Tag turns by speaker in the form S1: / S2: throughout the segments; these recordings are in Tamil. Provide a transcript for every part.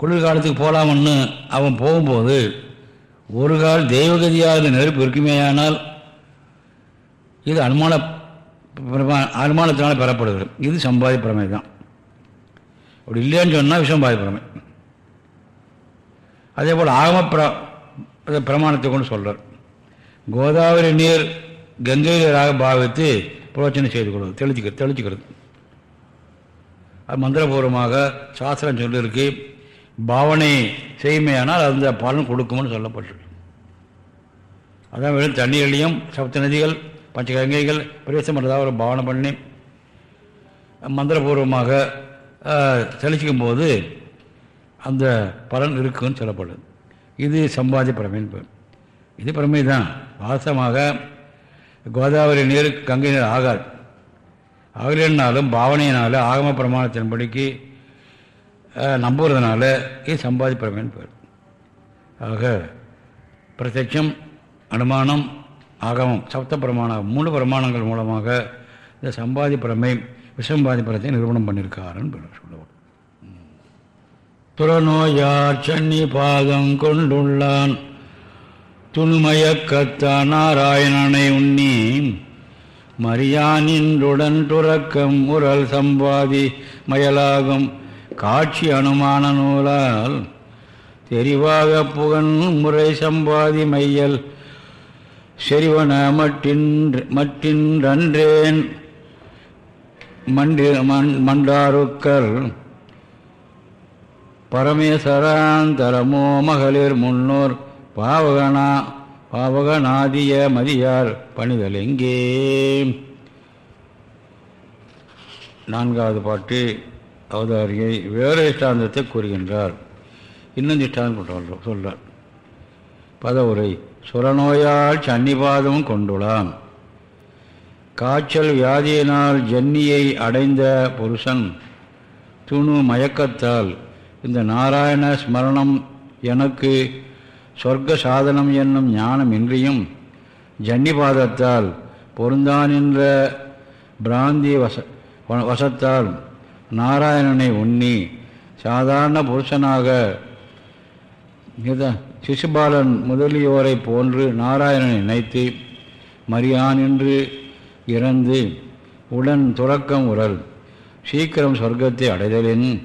S1: குளிர்காலத்துக்கு போகலாம்னு அவன் போகும்போது ஒரு கால் தெய்வகதியாக நெருப்பு இருக்குமேயானால் இது அனுமான பிரமா அனுமானத்தினால் பெறப்படுகிறது. இது சம்பாதி பிரமை தான். அப்படி இல்லைன்னு சொன்னால் விசம்பாதி பிரமை. அதே போல் ஆகம பிர பிரமாணத்தை கொண்டு சொல்கிறார் கோதாவரி நீர் கங்கை நீராக பாவித்து புரோச்சனை செய்து கொள்வது தெளிச்சுக்கிறது தெளிச்சுக்கிறது. அது மந்திரபூர்வமாக சாஸ்திரம் சொல்லியிருக்கு. பாவனை செய்மையானால் அந்த பலன் கொடுக்கும்னு சொல்லப்பட்டிருக்கு. அதான் வெறும் தண்ணீர்லையும் சப்த நதிகள் பஞ்ச கங்கைகள் பிரவேசம் பண்ணுறதாக ஒரு பாவனை பண்ணி மந்திரபூர்வமாக தெளிச்சிக்கும் போது அந்த பலன் இருக்குன்னு சொல்லப்படுது. இது சம்பாதி பிரமையின் இது பிரமை தான் வாசமாக கோதாவரி நீர் கங்கை நீர் ஆகாது. ஆகலைன்னாலும் பாவனையினாலும் ஆகம பிரமாணத்தின்படிக்கு நம்புறதுனால இது சம்பாதி பிரமைன்னு பேர் ஆக பிரத்யட்சம் அனுமானம் ஆகமம் சப்த பிரமாணம் மூணு பிரமாணங்கள் மூலமாக இந்த சம்பாதி பிரமை விசம்பாதி பிரத்தை நிறுவனம் பண்ணியிருக்காருன்னு சொல்லுவோம். துறநோயார் சன்னி பாதம் கொண்டுள்ளான். துணுமயக்கத்தான் நாராயணனை உண்ணி மரியானின்றுடன் துறக்கம் உரல் சம்பாதி மயலாகும். காட்சி அனுமான நூலால் தெரிவாக புகன் முறை சம்பாதி மையல் செறிவன மட்டின் மட்டின்றன்றேன். மண்டி மண் மண்டாருக்கர் பரமேஸ்வராந்தரமோ மகளிர் முன்னோர் பாவகனா பாவகநாதிய மதியார் பணிதலெங்கே? நான்காவது பாட்டு. அவதாரியை வேறு இஷ்டாந்தத்தை கூறுகின்றார். இன்னும் திஷ்டாந்தம் சொல்ற சொல்றார் பதவுரை சுரநோயால் சன்னிபாதமும் கொண்டுள்ளான் காய்ச்சல் வியாதியினால் ஜன்னியை அடைந்த புருஷன் துணு மயக்கத்தால் இந்த நாராயண ஸ்மரணம் எனக்கு சொர்க்க சாதனம் என்னும் ஞானம் இன்றியும் ஜன்னிபாதத்தால் பொருந்தானின்ற பிராந்தி வச வ- வசத்தால் நாராயணனை உண்ணி சாதாரண புருஷனாக இத- சிசுபாலன் முதலியோரை போன்று நாராயணனை நினைத்து மரியான் என்று இறந்து உடன் துறக்கம் உரல் சீக்கிரம் சொர்க்கத்தை அடைதலின்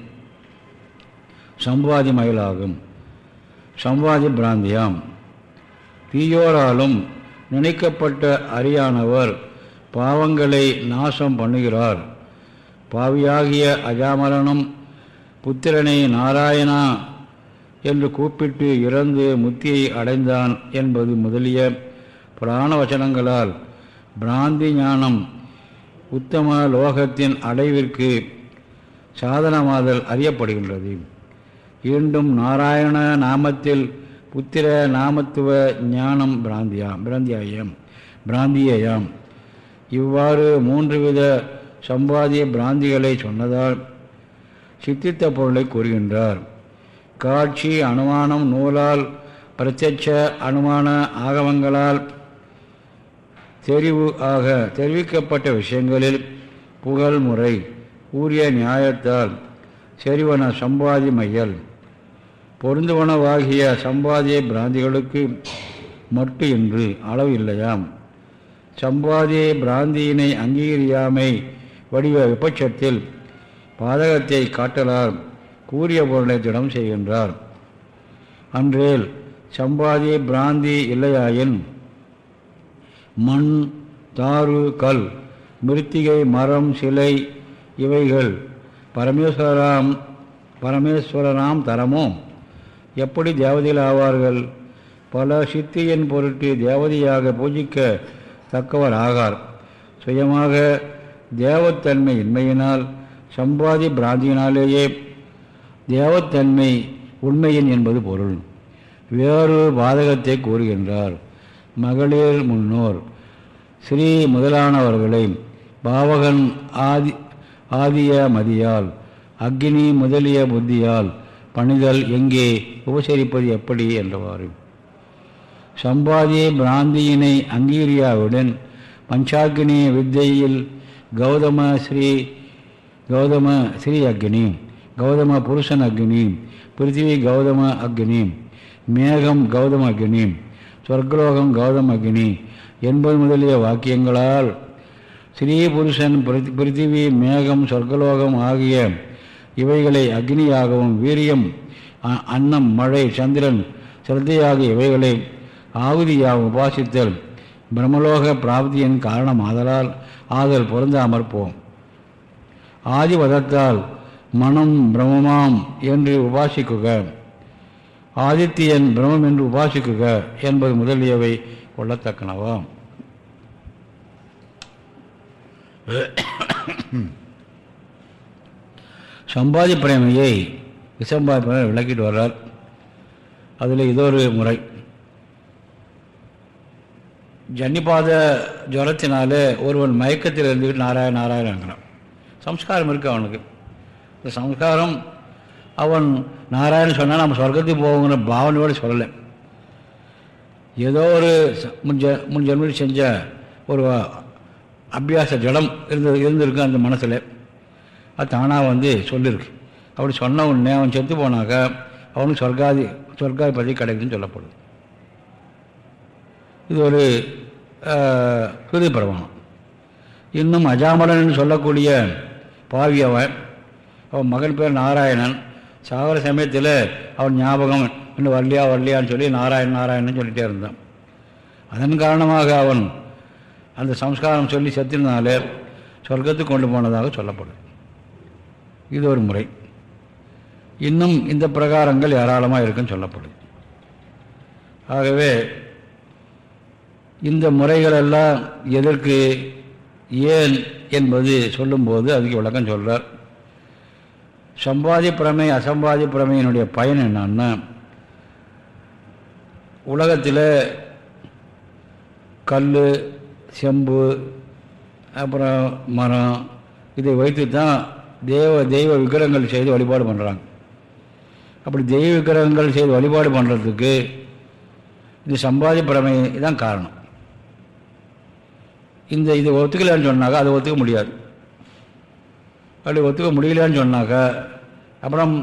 S1: சம்பாதி மயிலாகும். சம்பாதி பிராந்தியாம். தீயோராலும் நினைக்கப்பட்ட அரியானவர் பாவங்களை நாசம் பண்ணுகிறார். பாவியாகிய அஜாமரனும் புத்திரனை நாராயணா என்று கூப்பிட்டு இறந்து முத்தியை அடைந்தான் என்பது முதலிய புராண வசனங்களால் பிராந்தி ஞானம் உத்தம லோகத்தின் அடைவிற்கு சாதனமாதல் அறியப்படுகின்றது. மீண்டும் நாராயண நாமத்தில் புத்திர நாமத்துவ ஞானம் பிராந்தியாம் பிராந்தியாயம் பிராந்தியேயாம். இவ்வாறு மூன்று வித சம்பாதிய பிராந்திகளை சொன்னதால் சித்தித்த பொருளை கூறுகின்றார். காட்சி அனுமானம் நூலால் பிரத்யட்ச அனுமான ஆகமங்களால் தெரிவு ஆக தெரிவிக்கப்பட்ட விஷயங்களில் புகழ் முறை கூறிய நியாயத்தால் செறிவன சம்பாதி மையல் பொருந்துவனவாகிய சம்பாதிய பிராந்திகளுக்கு மட்டு என்று அளவு இல்லையாம் சம்பாதிய பிராந்தியினை அங்கீகரியாமை வடிவ விபட்சத்தில் பாதகத்தை காட்டலார் கூறிய பொருளை திடம் செய்கின்றார். அன்றேல் சம்பாதி பிராந்தி இல்லையாயின் மண் தாரு கல் மிருத்திகை மரம் சிலை இவைகள் பரமேஸ்வராம் பரமேஸ்வரனாம் தரமோ? எப்படி தேவதைகள் ஆவார்கள்? பல சித்தியின் பொருட்டு தேவதையாக பூஜிக்க தக்கவர் ஆகார் சுயமாக தேவத்தன்மை இன்மையினால் சம்பாதி பிராந்தியினாலேயே தேவத்தன்மை உண்மையின் என்பது பொருள். வேறு பாதகத்தை கூறுகின்றார். மகளிர் முன்னோர் ஸ்ரீ முதலானவர்களை பாவகன் ஆதி ஆதிய மதியால் அக்னி முதலிய புத்தியால் பணிதல் எங்கே உபசரிப்பது எப்படி என்றவாறு. சம்பாதிய பிராந்தியினை அங்கீரியாவுடன் பஞ்சாக்னி வித்தையில் கௌதம ஸ்ரீ கௌதம ஸ்ரீ அக்னி கௌதம புருஷன் அக்னி பிருத்திவி கௌதம அக்னி மேகம் கௌதம அக்னி சொர்க்கலோகம் கௌதம அக்னி என்பது முதலிய வாக்கியங்களால் ஸ்ரீ புருஷன் பிருத்திவி மேகம் சொர்க்கலோகம் ஆகிய இவைகளை அக்னியாகவும் வீரியம் அ- அன்னம் மழை சந்திரன் சிரத்தையாகிய இவைகளை ஆகுதியாகவும் உபாசித்தல் பிரம்மலோக பிராப்தியின் காரணம் ஆதலால் ஆதல் பொருந்தாமற் போம். ஆதிவதத்தால் மனம் பிரம்மமாம் என்று உபாசிக்குக. ஆதித்யன் பிரம்மம் என்று உபாசிக்குக என்பது முதலியவை கொள்ளத்தக்கனவாம். சம்பாதி பிரேமையை விசம்பாதி பிரேமை விளக்கிட்டு வர்றார். அதில் இதொரு முறை. ஜன்னிபாத ஜுரத்தினாலே ஒருவன் மயக்கத்தில் இருந்துக்கிட்டு நாராயண நாராயணங்கிறான் சம்ஸ்காரம் இருக்குது அவனுக்கு. இந்த சம்ஸ்காரம் அவன் நாராயணன் சொன்னால் நம்ம சொர்க்கத்துக்கு போவோங்கிற பாவனையோடு சொல்லலை. ஏதோ ஒரு முன் ஜ முன் ஜென்மத்தில் செஞ்ச ஒரு அபியாச ஜடம் இருந்து இருந்திருக்கு அந்த மனசில். அது தானாக வந்து சொல்லியிருக்கு அப்படி சொன்ன உடனே அவன் செத்து போனாக்கா அவனுக்கு சொர்க்காதி சொர்க்காதி பதவி கிடைக்குதுன்னு சொல்லப்படுது. இது ஒரு ஹிருதி பிரமாணம். இன்னும் அஜாமலன் சொல்லக்கூடிய பாவி அவன் அவன் மகன் பேர் நாராயணன். சாகர சமயத்தில் அவன் ஞாபகம் இன்னும் வரலையா வரலையான்னு சொல்லி நாராயண் நாராயணன் சொல்லிகிட்டே இருந்தான். அதன் காரணமாக அவன் அந்த சம்ஸ்காரம் சொல்லி செத்தினாலே சொர்க்கத்துக்கு கொண்டு போனதாக சொல்லப்படுது இது ஒரு முறை. இன்னும் இந்த பிரகாரங்கள் ஏராளமாக இருக்குன்னு சொல்லப்படுது ஆகவே இந்த முறைகளெல்லாம் எதற்கு ஏன் என்பது சொல்லும்போது அதுக்கு விளக்கம் சொல்கிறார் சம்பாதி பிரமை அசம்பாதி பிரமையினுடைய பயன் என்னன்னா உலகத்தில் கல் செம்பு அப்புறம் மரம் இதை வைத்து தான் தேவ தெய்வ விக்கிரகங்கள் செய்து வழிபாடு பண்ணுறாங்க அப்படி தெய்வ விக்கிரகங்கள் செய்து வழிபாடு பண்ணுறதுக்கு இந்த சம்பாதி பிரமை தான் காரணம். இந்த இது ஒத்துக்கலைன்னு சொன்னாக்கா அதை ஒத்துக்க முடியாது. அப்படி ஒத்துக்க முடியலான்னு சொன்னாக்கா அப்புறம்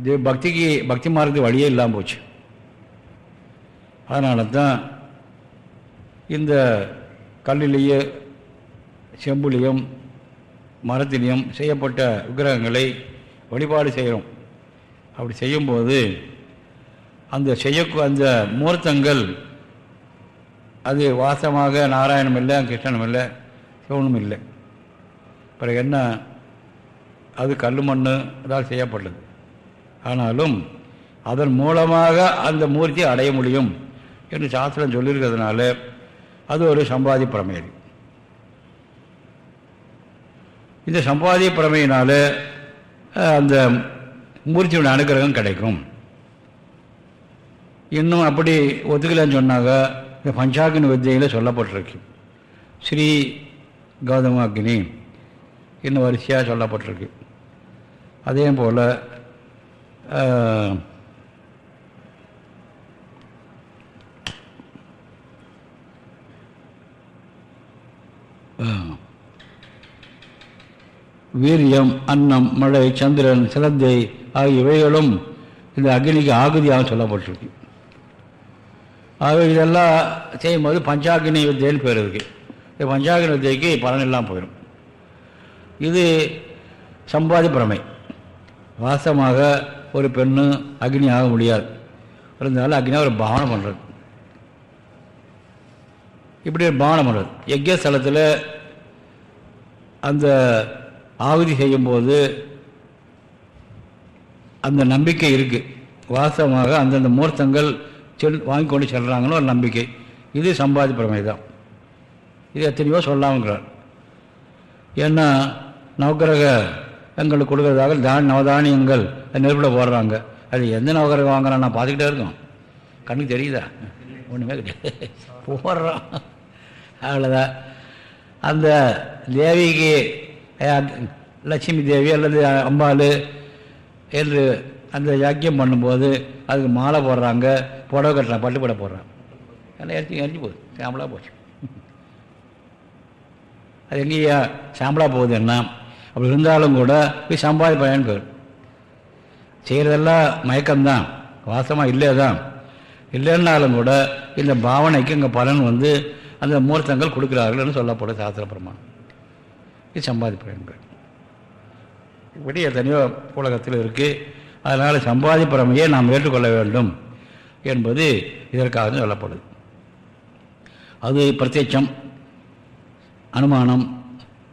S1: இது பக்திக்கு பக்தி மார்க்கு வழியே இல்லாமல் போச்சு. அதனால தான் இந்த கல்லிலேயே செம்புலேயும் மரத்திலையும் செய்யப்பட்ட விக்கிரகங்களை வழிபாடு செய்கிறோம் அப்படி செய்யும்போது அந்த செய்ய அந்த முகூர்த்தங்கள் அது வாசமாக நாராயணம் இல்லை கிருஷ்ணனும் இல்லை சிவனும் இல்லை பிறகு என்ன? அது கல் மண் தான் செய்யப்பட்டது. ஆனாலும் அதன் மூலமாக அந்த மூர்த்தியை அடைய முடியும் என்று சாஸ்திரம் சொல்லியிருக்கிறதுனால அது ஒரு சம்பாதி பிரமையது இந்த சம்பாதிய பிரமையினால அந்த மூர்த்தியோட அனுகிரகம் கிடைக்கும். இன்னும் அப்படி ஒத்துக்கலைன்னு சொன்னாங்க இந்த பஞ்சாகினி வித்தியில் சொல்லப்பட்டிருக்கு. ஸ்ரீ கௌதம அக்னி இன்னும் வரிசையாக சொல்லப்பட்டிருக்கு. அதே போல் வீரியம் அன்னம் மழை சந்திரன் சிலந்தை ஆகிய இவைகளும் இந்த அக்னிக்கு ஆகுதியாக சொல்லப்பட்டிருக்கு. ஆகவே இதெல்லாம் செய்யும்போது பஞ்சாகினி வித்தியன்னு பேர் இருக்குது இது பஞ்சாகினி வித்தியக்கு பலன் இல்லாமல் போயிடும் இது சம்பாதி பிரமை. வாசமாக ஒரு பெண்ணு அக்னி ஆக முடியாது. இருந்தாலும் அக்னியாக ஒரு பாவனை பண்ணுறது இப்படி ஒரு பாவனை பண்ணுறது யஜ்ய ஸ்தலத்தில் அந்த ஆகுதி செய்யும்போது அந்த நம்பிக்கை இருக்குது வாசமாக அந்தந்த மூர்த்தங்கள் செல் வாங்கி கொண்டு செல்கிறாங்கன்னு ஒரு நம்பிக்கை. இது சம்பாதி பிரமை தான் இது எத்தனையோ சொல்லாமங்கிறார் ஏன்னா நவகிரக எங்களுக்கு கொடுக்குறதாக தான் நவதானியங்கள் நெருப்பில் போடுறாங்க. அது எந்த நவக்கிரகம் வாங்குறான் நான் பார்த்துக்கிட்டே இருக்கோம். கண்ணுக்கு தெரியுதா? ஒன்றுமே கிடையாது. போடுறான் அவ்வளோதான் அந்த தேவிக்கு லட்சுமி தேவி அல்லது அம்பாள் என்று அந்த யாக்கியம் பண்ணும்போது அதுக்கு மாலை போடுறாங்க புடவை கட்டுறாங்க பட்டு புடவை போடுறாங்க. எல்லாம் எரிச்சு எரிஞ்சு போகுது. சாம்பலாக போச்சு. அது எங்கேயா சாம்பலாக போகுது என்ன அப்படி இருந்தாலும் கூட போய் சம்பாதி பயன் பேர். செய்கிறதெல்லாம் மயக்கம்தான். வாசமாக இல்லை தான் இல்லைன்னாலும் கூட இந்த பாவனைக்கு இங்கே பலன் வந்து அந்த மூர்த்தங்கள் கொடுக்குறார்கள்னு சொல்லப்படும் சாஸ்திர பிரமாணம். இது சம்பாதி பயன்கள் இப்படி எத்தனையோ உலகத்தில் இருக்குது அதனால் சம்பாதி நாம் ஏற்றுக்கொள்ள வேண்டும் என்பது இதற்காக சொல்லப்படுது. அது பிரத்யட்சம் அனுமானம்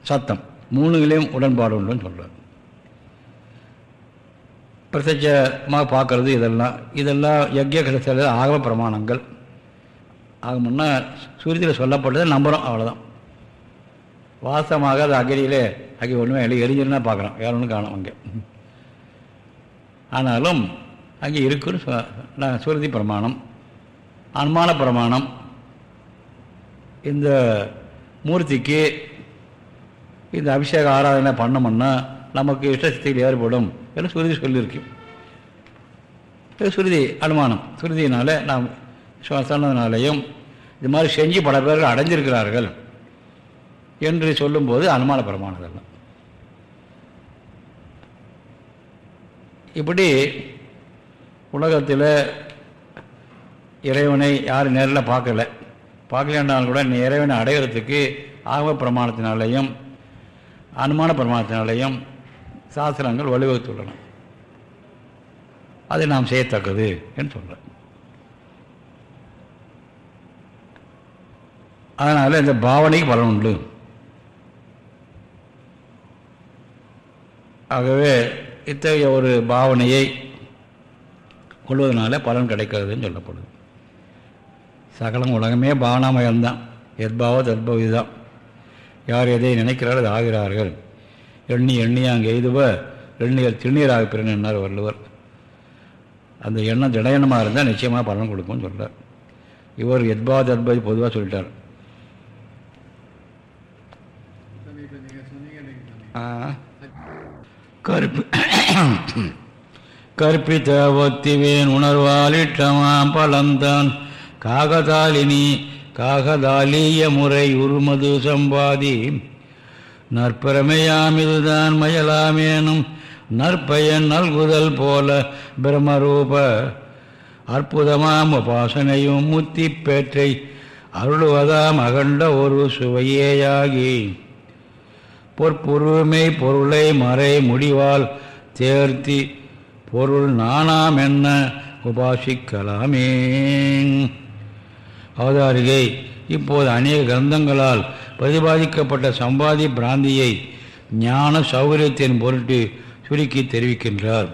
S1: சத்தம் மூணுகளையும் உடன்பாடு உண்டுன்னு சொல்கிறார் பிரத்யட்சமாக பார்க்கறது இதெல்லாம் இதெல்லாம் யக்ய கிரஸ்தில் ஆகம பிரமாணங்கள். ஆகமுன்னா சூரியத்தில் சொல்லப்பட்டதை நம்புகிறோம் அவ்வளோதான் வாசமாக அது அக்னியிலே அகி ஒன்றுமே இல்லை எரிஞ்சிருந்தா பார்க்குறோம் வேற ஒன்றும் காணும் அங்கே. ஆனாலும் அங்கே இருக்கிற நான் சுருதி பிரமாணம் அனுமான பிரமாணம் இந்த மூர்த்திக்கு இந்த அபிஷேக ஆராதனை பண்ணோம்னா நமக்கு இஷ்டசக்தியில் ஏற்படும் என்று சுருதி சொல்லியிருக்கு. இது சுருதி அனுமானம். சுருதியினால நாம் சொன்னதுனாலேயும் இது மாதிரி செஞ்சு பல பேர்கள் அடைஞ்சிருக்கிறார்கள் என்று சொல்லும்போது அனுமான பிரமாணம் இப்படி உலகத்தில் இறைவனை யாரும் நேரில் பார்க்கல. பார்க்கலன்னாலும் கூட நீ இறைவனை அடையிறதுக்கு ஆகம பிரமாணத்தினாலேயும் அனுமான பிரமாணத்தினாலேயும் சாஸ்திரங்கள் வழிவகுத்துள்ளன. அதை நாம் செய்யத்தக்கது என்று சொல்கிறேன் அதனால் இந்த பாவனைக்கு பலன் உண்டு. ஆகவே இத்தகைய ஒரு பாவனையை கொள்வதனால பலன் கிடைக்கிறதுன்னு சொல்லப்படுது. சகலம் உலகமே பாவனாமயம்தான் எத்பாவோ தத்பவி தான் யார் எதை நினைக்கிறார்கள் அது ஆகிறார்கள். எண்ணி எண்ணியாங்க எய்துவ எண்ணியர் திருநீராக பிறனார் வள்ளுவர். அந்த எண்ணம் திடயணமாக இருந்தால் நிச்சயமாக பலன் கொடுக்கும்னு சொல்கிறார் இவர் எத்பா தத்பவி பொதுவாக சொல்லிட்டார். கற்பி கற்பித்த ஒத்திவேன் உணர்வாலிட்டமாம் பலந்தான். காகதாலினி காகதாலிய முறை உருமது சம்பாதி. நற்பெருமையாம் இதுதான் மயலாமேனும் நற்பயன் நல்குதல் போல பிரம்மரூப. அற்புதமாம் உபாசனையும் முத்தி பேற்றை அருளுவதாம் அகண்ட ஒரு சுவையேயாகி. பொற்பொருமை பொருளை மறை முடிவால் தேர்த்தி பொருள் நானாம் என்ன? உபாசிக்கலாமே. அவதாரிகை இப்போது அநேக கிரந்தங்களால் பிரதிபாதிக்கப்பட்ட சம்பாதி பிராந்தியை ஞான சௌகரியத்தின் பொருட்டு சுருக்கி தெரிவிக்கின்றார்.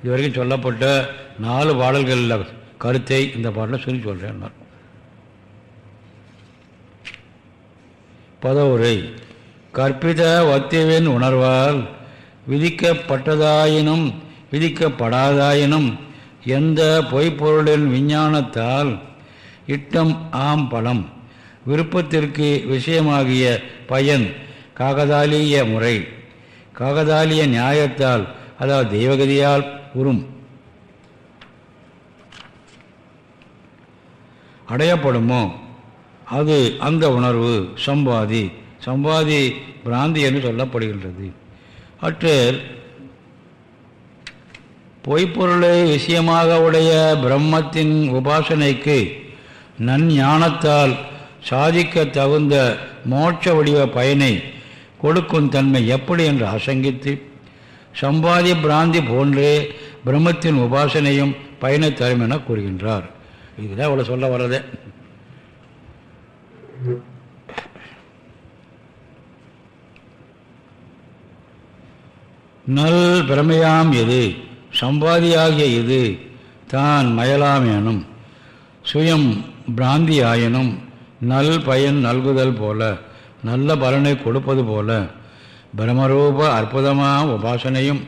S1: இதுவரைக்கும் சொல்லப்பட்ட நாலு பாடல்களில் கருத்தை இந்த பாடலை சொல்லி சொல்கிறேன் பதவுரை கற்பித வத்தியவின் உணர்வால் விதிக்கப்பட்டதாயினும் விதிக்கப்படாதாயினும் எந்த பொய்ப்பொருளின் விஞ்ஞானத்தால் இட்டம் ஆம் பலம் விருப்பத்திற்கு விஷயமாகிய பயன் காகதாலிய முறை. காகதாலிய நியாயத்தால் அதாவது தெய்வகதியால் உறும். அடையப்படுமோ? அது அந்த உணர்வு சம்பாதி. சம்பாதி பிராந்தி என்று சொல்லப்படுகின்றது. அற்றில் பொய்ப்பொருளை விஷயமாக உடைய பிரம்மத்தின் உபாசனைக்கு நன்ஞானத்தால் சாதிக்க தகுந்த மோட்ச வடிவ பயனை கொடுக்கும் தன்மை எப்படி என்று ஆசங்கித்து சம்பாதி பிராந்தி போன்றே பிரம்மத்தின் உபாசனையும் பயனை தரும் என கூறுகின்றார். இதுதான் அவ்வளோ சொல்ல வர்றதே. நல் பிரமையாம் எது? சம்பாதியாகிய இது தான் மயலாமேனும் சுயம் பிராந்தியாயினும் நல் பயன் நல்குதல் போல நல்ல பலனை கொடுப்பது போல பிரமரூப அற்புதமான உபாசனையும்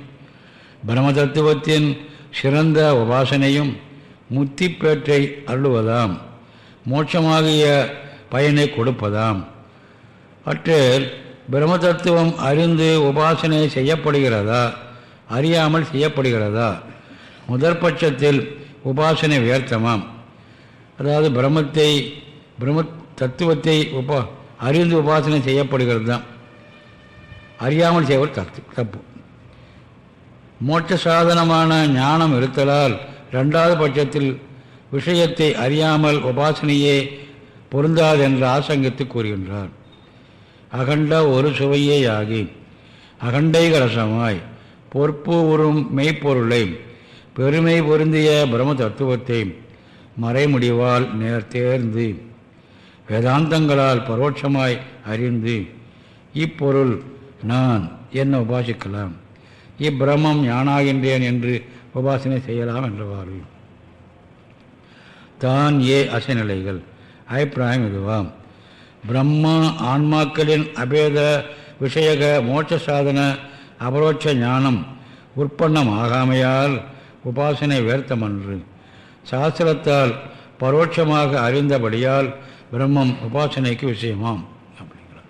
S1: பிரம தத்துவத்தின் சிறந்த உபாசனையும் முத்திப்பேற்றை அருளுவதாம் மோட்சமாகிய பயனை கொடுப்பதாம். அற்றில் பிரம்ம தத்துவம் அறிந்து உபாசனை செய்யப்படுகிறதா? அறியாமல் செய்யப்படுகிறதா? முதற்பட்சத்தில் உபாசனை வியர்த்தமாம். அதாவது பிரம்மத்தை பிரம்ம தத்துவத்தை உபா அறிந்து உபாசனை செய்யப்படுகிறது தான் அறியாமல் செய்வது தத்து தப்பு. மோட்ச சாதனமான ஞானம் இருத்தலால் ரெண்டாவது பட்சத்தில் விஷயத்தை அறியாமல் உபாசனையே பொருந்தாது என்று ஆசங்கித்து கூறுகின்றார். அகண்ட ஒரு சுவையே ஆகி அகண்டைகரசமாய் பொறுப்பு உறும் மெய்ப்பொருளை பெருமை பொருந்திய பிரம்ம தத்துவத்தை மறைமுடிவால் நேர்த்தேர்ந்து வேதாந்தங்களால் பரோட்சமாய் அறிந்து இப்பொருள் நான் என்ன உபாசிக்கலாம் இப்பிரமம் ஞானாகின்றேன் என்று உபாசனை செய்யலாம் என்றவாறு. தான் ஏ அசைநிலைகள் அபிப்பிராயம் இதுவாம். பிரம்மா ஆன்மாக்களின் அபேத விஷயக மோட்ச சாதன அபரோட்ச ஞானம் உற்பன்னம் ஆகாமையால் உபாசனை வேர்த்தமன்று. சாஸ்திரத்தால் பரோட்சமாக அறிந்தபடியால் பிரம்மம் உபாசனைக்கு விஷயமாம். அப்படிங்கிறார்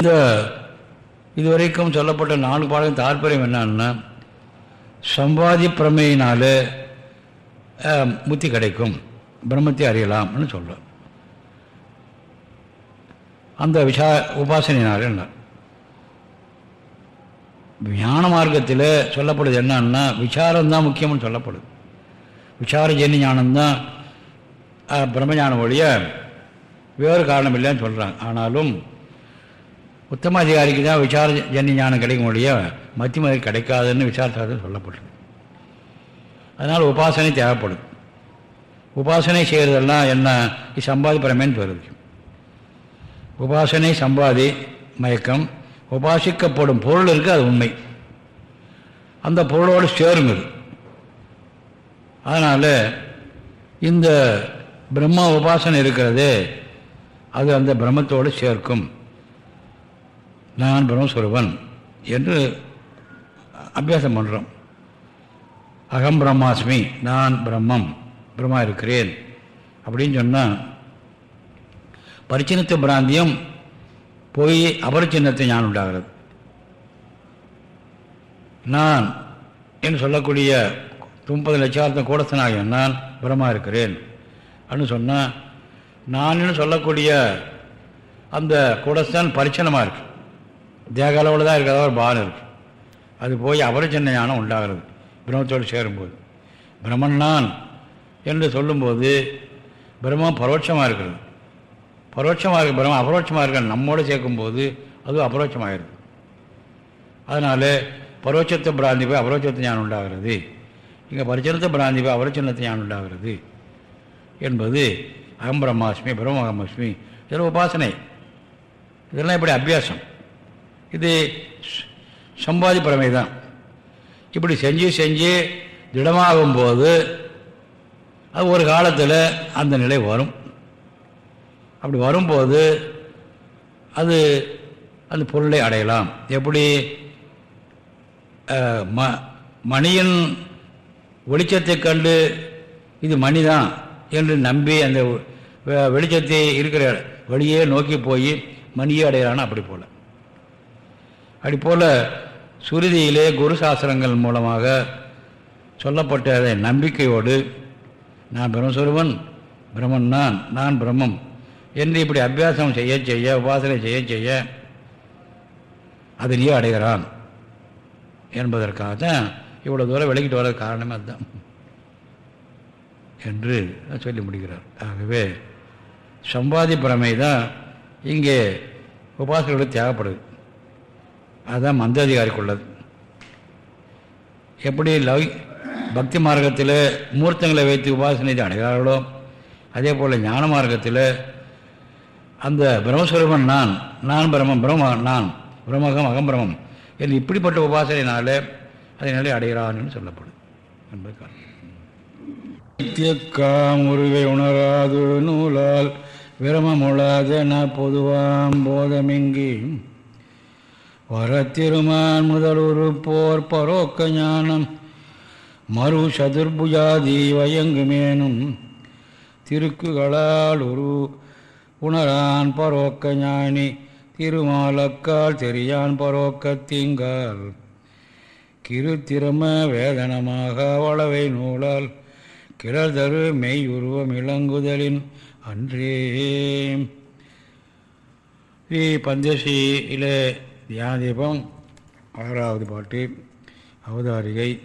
S1: இந்த இதுவரைக்கும் சொல்லப்பட்ட நான்கு பாடலின் தாற்பயம் என்னன்னா சம்பாதி பிரமையினாலே முத்தி கிடைக்கும். பிரம்மத்தை அறியலாம்னு சொல்கிறோம் அந்த விஷா உபாசனையினால் என்ன? ஞான மார்க்கத்தில் சொல்லப்படுது என்னன்னா விசாரம்தான் முக்கியம்னு சொல்லப்படுது. விசார ஜெனி ஞானம்தான் பிரம்மஞானம் ஒழிய வேறு காரணம் இல்லைன்னு சொல்கிறாங்க ஆனாலும் உத்தம அதிகாரிக்கு தான் விசார ஜன்னி ஞானம் கிடைக்கும் ஒழிய மத்தியமதி கிடைக்காதுன்னு விசாரத்தார்கள் சொல்லப்படுது. அதனால் உபாசனை தேவைப்படும். உபாசனை செய்கிறதெல்லாம் என்ன? சம்பாதி பிரமேன்னு வருது உபாசனை சம்பாதி மயக்கம் உபாசிக்கப்படும் பொருள் இருக்குது அது உண்மை. அந்த பொருளோடு சேருங்குது அதனால் இந்த பிரம்மா உபாசனை இருக்கிறது அது அந்த பிரம்மத்தோடு சேர்க்கும். நான் பிரம்மஸ்வரூபன் என்று அபியாசம் பண்ணுறோம் அகம் பிரம்மாஸ்மி நான் பிரம்மம் பிரம்மா இருக்கிறேன். அப்படின்னு சொன்னால் பரிச்சின்னத்து பிராந்தியம் போய் அபரிச்சின்னத்தை ஞானம் உண்டாகிறது. நான் என்று சொல்லக்கூடிய முப்பது லட்சார்த்தம் கூடத்தனாகிய நான் பிரமா இருக்கிறேன். அப்படின்னு சொன்னால் நான் சொல்லக்கூடிய அந்த கூடஸ்தான் பரிச்சனமாக இருக்கு. தேக அளவில் தான் இருக்கிறதா ஒரு பானம் இருக்குது அது போய் அபரிச்சன்ன ஞானம் உண்டாகிறது. பிரம்மத்தோடு சேரும்போது. பிரம்மன் நான் என்று சொல்லும்போது பிரம்மம் பரோட்சமாக இருக்கிறது. பரோட்சமாக இருக்க பிரம்மம் அபரோட்சமாக இருக்க நம்மோடு சேர்க்கும்போது அதுவும் அபரோட்சமாகிறது அதனால் பரோட்சத்தை பிராந்தி போய் அபரோட்சத்தை ஞானம் உண்டாகிறது. இங்கே பரிச்சனத்தை பிராந்தி போய் அபரோச்சனத்தை ஞானம் உண்டாகிறது என்பது அகம் பிரம்மாஸ்மி பிரம்மகமாஸ்மி இதெல்லாம் உபாசனை. இதெல்லாம் இப்படி அபியாசம். இது சம்பாதி பறமை தான் இப்படி செஞ்சு செஞ்சு திடமாகும் போது அது ஒரு காலத்தில் அந்த நிலை வரும். அப்படி வரும்போது அது அந்த பொருளை அடையலாம். எப்படி? ம மணியின் வெளிச்சத்தை கண்டு இது மணிதான் என்று நம்பி அந்த வெளிச்சத்தை இருக்கிற வழியே நோக்கி போய் மணியே அடையலான்னு அப்படி போல். அப்படி போல் சுருதியிலே குரு சாஸ்திரங்கள் மூலமாக சொல்லப்பட்ட நம்பிக்கையோடு நான் பிரம்மஸ்வரூபன் பிரம்மன் நான் நான் பிரம்மம் என்று இப்படி அபியாசம் செய்ய செய்ய உபாசனை செய்ய செய்ய அதிலேயே அடைகிறான் என்பதற்காக தான் இவ்வளோ தூரம் விலகிட்டு வர காரணமே அதுதான் என்று சொல்லி முடிகிறார் ஆகவே சம்பாதி பிரமை தான் இங்கே உபாசனைகளுக்கு தேவைப்படுது அதுதான் மந்தாதிகாரிக்குள்ளது எப்படி லவ் பக்தி மார்க்கத்தில் மூர்த்தங்களை வைத்து உபாசனை அடைகிறார்களோ அதே போல் ஞான மார்க்கத்தில் அந்த பிரம்மஸ்வரூபன் நான் நான் பிரம்மம் பிரம்ம நான் பிரம்மகம் அகம்பிரமம் என்று இப்படிப்பட்ட உபாசனையினால அதனாலே அடைகிறான்னு சொல்லப்படும். என்பது நித்தியக்காம் உருவை உணராது நூலால் விரமமுளாத பொதுவாம் போதமிங்கி வரத்திருமான் முதலுரு போர் பரோக்க ஞானம் மறு சதுர்புஜாதி வயங்குமேனும் திருக்குகளால் ஒரு உணரான் பரோக்க ஞானி திருமாலக்கால் தெரியான் பரோக்க திங்கால். கிருத்திரம வேதனமாக வளவை நூலால் கிளர்தரு மெய் உருவம் இளங்குதலின் அன்றே. ஸ்ரீ பந்தேசியிலே தியானதீபம் ஆறாவது பாட்டு அவதாரிகை.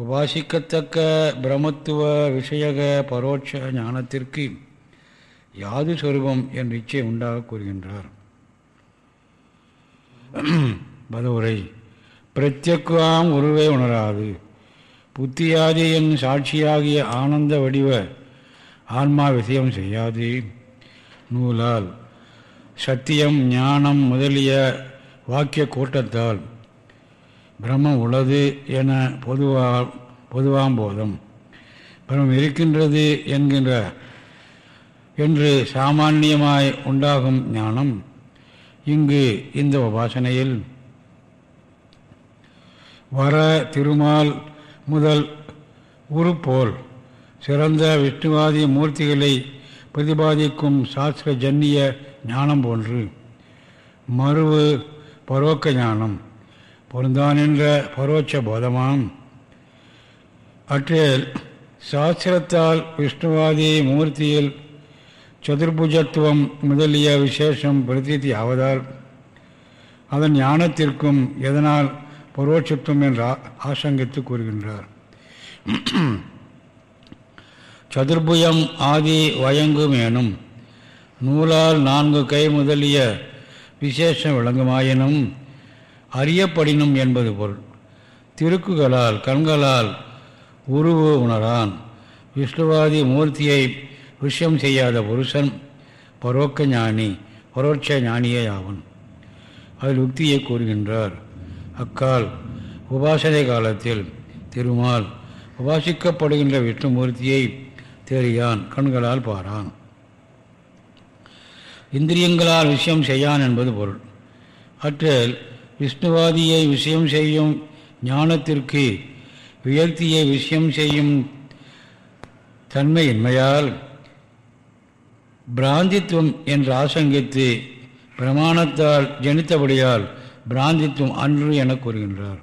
S1: உபாசிக்கத்தக்க பிரமத்துவ விஷயக பரோட்ச ஞானத்திற்கு யாது சொரூபம் என்ற இச்சை உண்டாக கூறுகின்றார். பதவுரை. பிரத்யக்காம் உருவே உணராது. புத்தியாதி என் சாட்சியாகிய ஆனந்த வடிவ ஆன்மா விஷயம் செய்யாது. நூலால். சத்தியம் ஞானம் முதலிய வாக்கிய கூட்டத்தால் பிரம்மம் உள்ளது என பொதுவா பொதுவாம்போதம் பிரம்மம் இருக்கின்றது என்கின்ற என்று சாமானியமாய் உண்டாகும் ஞானம் இங்கு இந்த உபாசனையில். வர திருமால் முதல் உருப்போல் சிறந்த விஷ்ணுவாதி மூர்த்திகளை பிரதிபாதிக்கும் சாஸ்திர ஜன்னிய ஞானம் போன்று. மறுவு பரோக்க ஞானம். பொருந்தான் என்ற பரோட்ச போதமாம். அற்றில் சாஸ்திரத்தால் விஷ்ணுவாதி மூர்த்தியில் சதுர்புஜத்துவம் முதலிய விசேஷம் பிரதீதி ஆவதால் அதன் ஞானத்திற்கும் எதனால் பரோட்சத்துவம் என்று ஆசங்கித்து கூறுகின்றார். சதுர்புயம் ஆதி வயங்குமேனும் நூலால் நான்கு கை முதலிய விசேஷம் விளங்குமாயினும் அறியப்படினும் என்பது பொருள். திருக்குகளால் கண்களால் உருவு உணரான். விஷ்ணுவாதி மூர்த்தியை விஷயம் செய்யாத புருஷன் பரோக்க ஞானி பரோட்ச ஞானியே ஆவன் அதில் உக்தியை கூறுகின்றார். அக்கால் உபாசனை காலத்தில் திருமால் உபாசிக்கப்படுகின்ற விஷ்ணுமூர்த்தியை தெரியான் கண்களால் பாரான். இந்திரியங்களால் விஷயம் செய்யான் என்பது பொருள். அற்றல் விஷ்ணுவாதியை விஷயம் செய்யும் ஞானத்திற்கு உயர்த்தியை விஷயம் செய்யும் தன்மையின்மையால் பிராந்தித்துவம் என்று ஆசங்கித்து பிரமாணத்தால் ஜனித்தபடியால் பிராந்தித்துவம் அன்று என கூறுகின்றார்.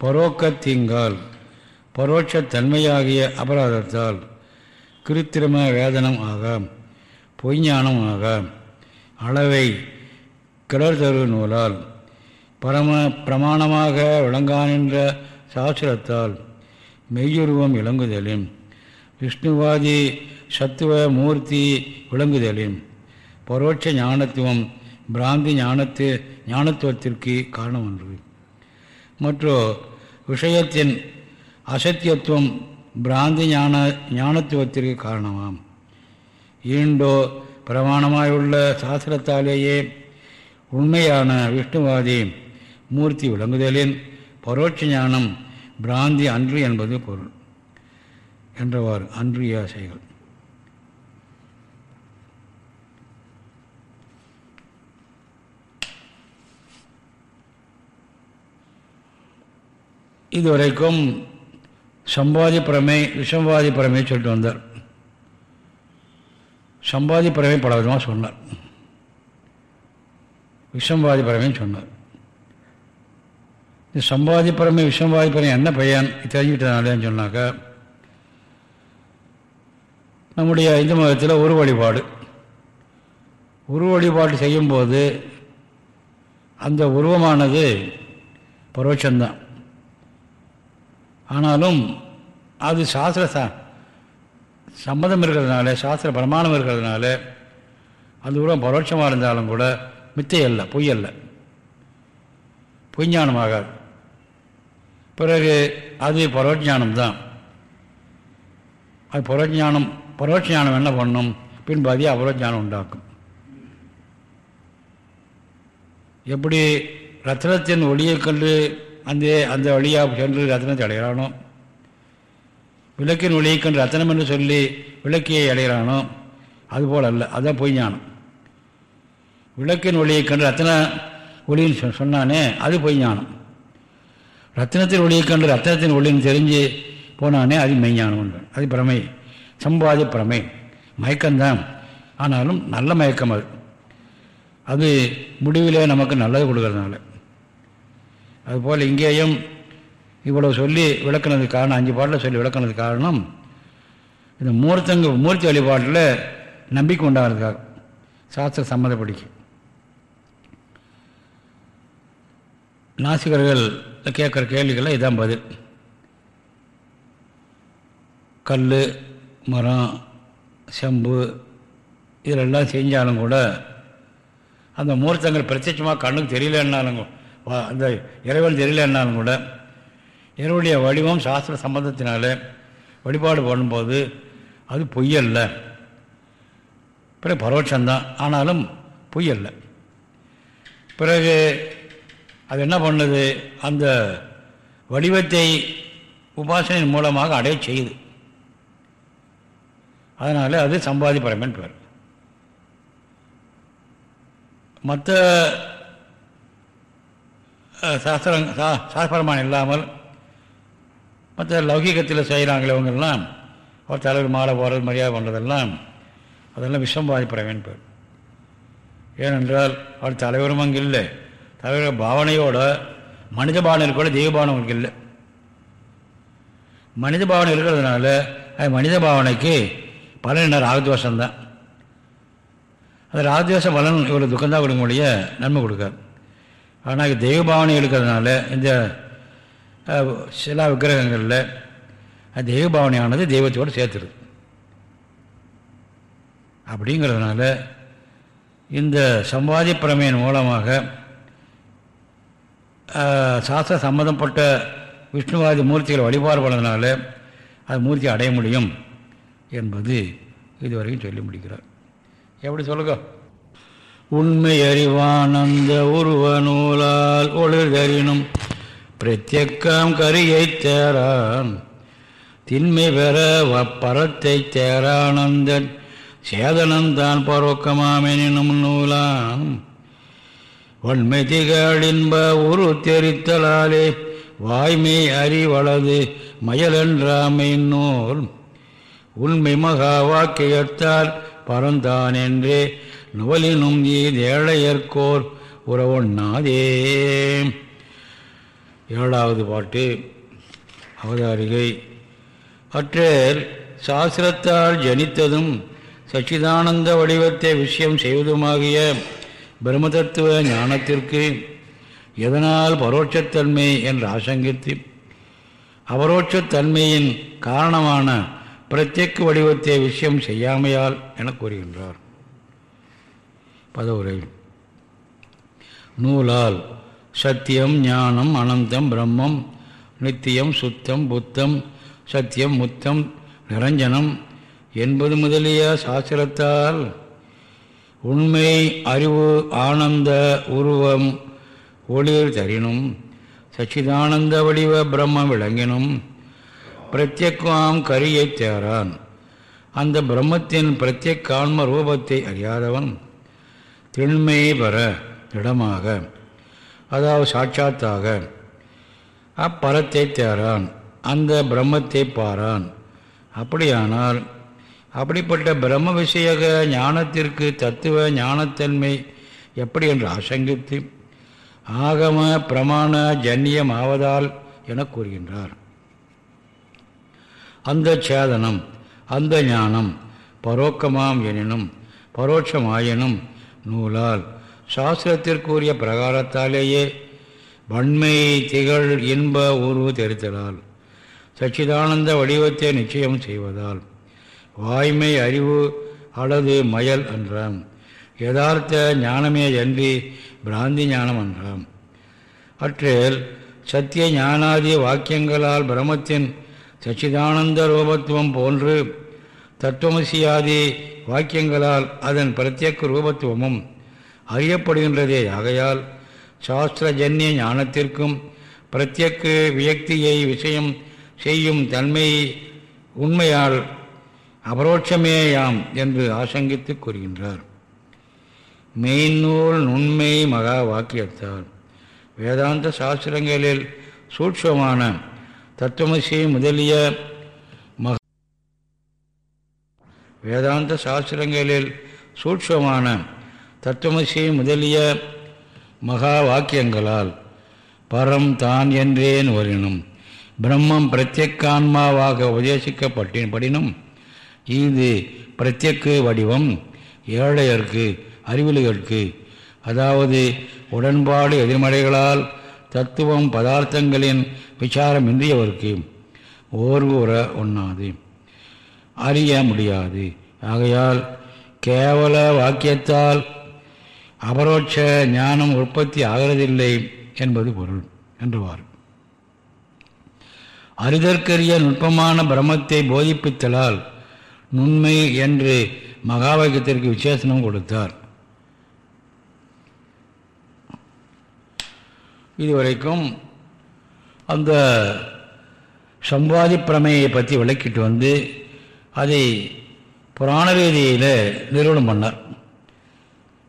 S1: பரோக்கத்தீங்கால் பரோட்சத்தன்மையாகிய அபராதத்தால் கிருத்திரம வேதனம் ஆகாம். பொய்ஞானமாக அளவை அளவை கிளர்தரு நூலால் பரம பிரமாணமாக விளங்கானின்ற சாஸ்திரத்தால் மெய்யுருவம் விளங்குதலின் விஷ்ணுவாதி சத்துவ மூர்த்தி விளங்குதலின் பரோட்ச ஞானத்துவம் பிராந்தி ஞானத்து ஞானத்துவத்திற்கு காரணம் ஒன்று. மற்றோ விஷயத்தின் அசத்தியத்துவம் பிராந்தி ஞான ஞானத்துவத்திற்கு காரணமாம். ஈண்டோ பிரமாணமாயுள்ள சாஸ்திரத்தாலேயே உண்மையான விஷ்ணுவாதி மூர்த்தி விளங்குதலின் பரோட்ச ஞானம் பிராந்தி அன்று என்பது பொருள் என்றவாறு அன்று யாசைகள் இதுவரைக்கும் சம்பாதி பிரமை விஷம்வாதி பிரமை சொல்லிட்டு வந்தார். சம்பாதி பறவை பல விதமாக சொன்னார். விஷம்பாதி பறவைன்னு சொன்னார். இந்த சம்பாதி பறமை விஷம்பாதி பிரமை என்ன பையன்? தெரிஞ்சுக்கிட்டதுனாலேன்னு சொன்னாக்கா நம்முடைய இந்து மதத்தில் ஒரு வழிபாடு. உரு வழிபாடு செய்யும்போது அந்த உருவமானது பரோட்சம்தான். ஆனாலும் அது சாஸ்திர சம்மதம் இருக்கிறதுனால சாஸ்திர பிரமாணம் இருக்கிறதுனால அந்த உருவம் பரோட்சமாக இருந்தாலும் கூட மித்தை அல்ல பொய் அல்ல. பொய்ஞானமாகாது பிறகு அது பரோட்ஞானம்தான் அது பரோஜானம் பரோட்சானம் என்ன பண்ணும்? பின்பாதி அபரோஜானம் உண்டாக்கும். எப்படி ரத்னத்தின் ஒளியை கண்டு அந்த அந்த வழியாக சென்று ரத்னத்தை அடைகிறானோ விளக்கின் ஒளியை கண்டு ரத்தனம் என்று சொல்லி விளக்கியை அடைகிறானோ அதுபோல் அல்ல அதுதான் பொய் ஞானம். விளக்கின் ஒளியை கண்டு ரத்தன ஒளின்னு சொன்னானே அது பொய் ஞானம். ரத்னத்தின் ஒளியை கண்டு ரத்னத்தின் ஒளின்னு தெரிஞ்சு போனானே அது மெய்ஞானம் அது பிரமை. சம்பாதி பிரமை. மயக்கம்தான். ஆனாலும் நல்ல மயக்கம் அது. அது முடிவிலே நமக்கு நல்லது கொடுக்கறதுனால. அதுபோல் இங்கேயும் இவ்வளவு சொல்லி விளக்குனதுக்கு காரணம் அஞ்சு பாட்டில் சொல்லி விளக்குனதுக்கு காரணம் இந்த மூர்த்தங்க மூர்த்தி வழிபாட்டில் நம்பிக்கை உண்டாகிறதுக்காக சாஸ்திர சம்மதப்படிக்கு. நாசிகர்கள் கேட்குற கேள்விகளில் இதான் பதில். கல் மரம் செம்பு இதிலெல்லாம் செஞ்சாலும் கூட அந்த மூர்த்தங்கள் பிரத்யட்சமாக கண்ணுக்கு தெரியலன்னாலும் அந்த இறைவன் தெரியலன்னாலும் கூட இறைவனுடைய வடிவம் சாஸ்திர சம்பந்தத்தினால வழிபாடு பண்ணும்போது அது பொய்யல்ல. பிறகு பரோட்சம்தான் ஆனாலும் பொய்யல்ல. பிறகு அது என்ன பண்ணுது? அந்த வடிவத்தை உபாசனையின் மூலமாக அடைய செய்யுது. அதனால் அது சம்பாதி பரமன் பேர் மற்ற சாஸ்திரம் சா சாஸ்திரமான இல்லாமல் மற்ற லௌகிகத்தில் செய்கிறாங்களே அவங்கெல்லாம் அவர் தலைவர் மாலை போகிறது மரியாதை பண்ணுறதெல்லாம் அதெல்லாம் விஷம் பரமன் பேர். ஏனென்றால் அவர் தலைவரும் அங்கே இல்லை. தலைவர் பாவனையோட மனித பாவனை கூட தெய்வ பாவனை உங்களுக்கு இல்லை. மனித பாவனை இருக்கிறதுனால அது மனித பாவனைக்கு பலன் என்ன? ராகத்வேஷம்தான் அந்த ராகத்வேஷ பலன் இவ்வளோ துக்கம்தான் கொடுக்க முடிய நன்மை கொடுக்காது. ஆனால் தெய்வ பாவனை இருக்கிறதுனால இந்த சில விக்கிரகங்களில் தெய்வ பாவனையானது தெய்வத்தோடு சேர்த்துருது. அப்படிங்கிறதுனால இந்த சம்பாதி பிரமையின் மூலமாக சாஸ்திர சம்மந்தப்பட்ட விஷ்ணுவாதி மூர்த்திகளை வழிபாடு பண்ணதுனால அது மூர்த்தி அடைய முடியும் என்பது இதுவரைக்கும் சொல்லி முடிக்கிறார். எப்படி சொல்லுங்க? உண்மை அறிவானந்த உருவ நூலால் ஒளிர்தறினும் பிரத்யக்கம் கரியை தேரான் திண்மை பெற பரத்தை தேரானந்தன் சேதனந்தான் பரோக்கமாமெனினும் நூலான். வன்மை திகழின்ப உரு தெரித்தலாலே வாய்மை அறிவளது மயலென்றாமை நூல் உண்மை மகா வாக்கியத்தால் பறந்தான் என்றே நுவலினும் ஈதேழையர்கோர் உறவொண்ணாதே. ஏழாவது பாட்டு அவதாரிகை. அற்றேல் சாஸ்திரத்தால் ஜனித்ததும் சச்சிதானந்த வடிவத்தை விஷயம் செய்வதுமாகிய பிரம்மதத்துவ ஞானத்திற்கு எதனால் பரோட்சத்தன்மை என்று ஆசங்கித்து அபரோட்சத்தன்மையின் காரணமான பிரத்யேக வடிவத்தை விஷயம் செய்யாமையால் என கூறுகின்றார். பதவுரை. நூலால் சத்தியம் ஞானம் அனந்தம் பிரம்மம் நித்தியம் சுத்தம் புத்தம் சத்தியம் முத்தம் நிரஞ்சனம் என்பது முதலிய சாஸ்திரத்தால் உண்மை அறிவு ஆனந்த உருவம் ஒளிர் தரினும் சச்சிதானந்த வடிவ பிரம்மம் விளங்கினும் பிரத்யக்வாம் கரியை தேரான். அந்த பிரம்மத்தின் பிரத்யக்கான்ம ரூபத்தை அறியாதவன் திண்மை பெற திடமாக அதாவது சாட்சாத்தாக. அப்பறத்தை தேரான் அந்த பிரம்மத்தை பாரான். அப்படியானால் அப்படிப்பட்ட பிரம்ம விஷயக ஞானத்திற்கு தத்துவ ஞானத்தன்மை எப்படி என்று ஆசங்கித்து ஆகம பிரமாண ஜன்னியம் ஆவதால் என கூறுகின்றார். அந்த சேதனம் அந்த ஞானம் பரோக்கமாம் எனினும் பரோட்சமாயினும் நூலால் சாஸ்திரத்திற்குரிய பிரகாரத்தாலேயே வன்மை திகழ் இன்ப உருவு தெரித்தலால் சச்சிதானந்த வடிவத்தை நிச்சயம் செய்வதால் வாய்மை அறிவு அல்லது மயல் என்றாம். யதார்த்த ஞானமே அன்றி பிராந்தி ஞானம் என்றாம். அற்றில் சத்திய ஞானாதி வாக்கியங்களால் பிரமத்தின் சச்சிதானந்த ரூபத்துவம் போன்று தத்துவமசியாதி வாக்கியங்களால் அதன் பிரத்யேக ரூபத்துவமும் அறியப்படுகின்றதே. ஆகையால் சாஸ்திரஜன்ய ஞானத்திற்கும் பிரத்யேக வியக்தியை விஷயம் செய்யும் தன்மை உண்மையால் அபரோட்சமேயாம் என்று ஆசங்கித்து கூறுகின்றார். மெய்நூல் நுண்மை மகா வாக்கியத்தால் வேதாந்த சாஸ்திரங்களில் சூட்சமான தத்துவமசி முதலிய மக வேதாந்த சாஸ்திரங்களில் சூட்சமான தத்துவமசி முதலிய மகா வாக்கியங்களால் பரம் தான் என்றேன் வரினும் பிரம்மம் பிரத்யக்கான்மாவாக உபதேசிக்கப்பட்டின்படினும் இது பிரத்யக்கு வடிவம் ஏழையர்க்கு அறிவிலிகளுக்கு அதாவது உடன்பாடு எதிர்மறைகளால் தத்துவம் பதார்த்தங்களின் விசாரம் இன்றியவருக்கு ஓர்வுற ஒண்ணாது அறிய முடியாது. ஆகையால் கேவல வாக்கியத்தால் அபரோட்ச ஞானம் உற்பத்தி ஆகிறதில்லை என்பது பொருள் என்றுவார். அரிதற்கரிய நுட்பமான பிரமத்தை போதிப்பித்தலால் நுண்மை என்று மகாபாக்கியத்திற்கு விசேஷனம் கொடுத்தார். இதுவரைக்கும் அந்த சம்பாதி பிரமையை பற்றி விளக்கிட்டு வந்து அதை புராண ரீதியில் நிறுவனம் பண்ணார்.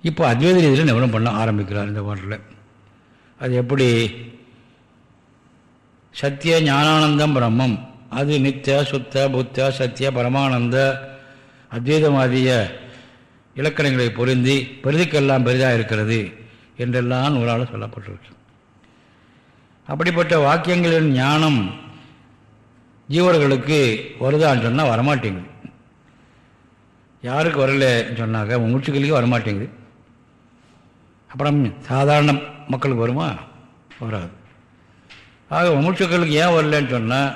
S1: இப்போ அத்வைத ரீதியில் நிறுவனம் பண்ண ஆரம்பிக்கிறார் இந்த பாட்டில். அது எப்படி? சத்திய ஞானானந்தம் பிரம்மம். அது நித்திய சுத்த புத்த சத்திய பரமானந்த அத்வைதமாதிய இலக்கணங்களை பொருந்தி பெரிதுக்கெல்லாம் பெரிதாக இருக்கிறது என்றெல்லாம் நூலால் சொல்லப்பட்டிருக்கு. அப்படிப்பட்ட வாக்கியங்களின் ஞானம் ஜீவர்களுக்கு வருதான்னு சொன்னால் வரமாட்டேங்குது. யாருக்கு வரலன்னு சொன்னாக்க மூச்சுக்களுக்கே வரமாட்டேங்குது. அப்புறம் சாதாரண மக்களுக்கு வருமா? வராது. ஆக மூச்சுக்களுக்கு ஏன் வரலன்னு சொன்னால்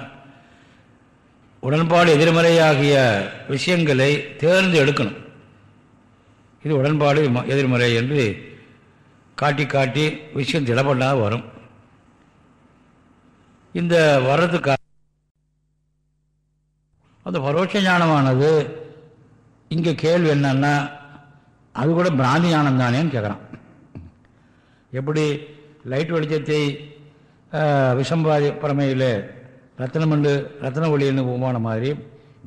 S1: உடன்பாடு எதிர்மறையாகிய விஷயங்களை தேர்ந்து எடுக்கணும். இது உடன்பாடு எதிர்மறை என்று காட்டி காட்டி விஷயம் திடப்படாத வரும். இந்த வர்றதுக்காக அந்த பரோட்ச ஞானமானது இங்கே கேள்வி என்னன்னா அது கூட பிராந்தி ஞானம் தானேன்னு கேட்குறான் எப்படி லைட் வெளிச்சத்தை விஷம்பாதி பரமையில் ரத்தனமண்டு ரத்தன ஒளின்னு உமான மாதிரி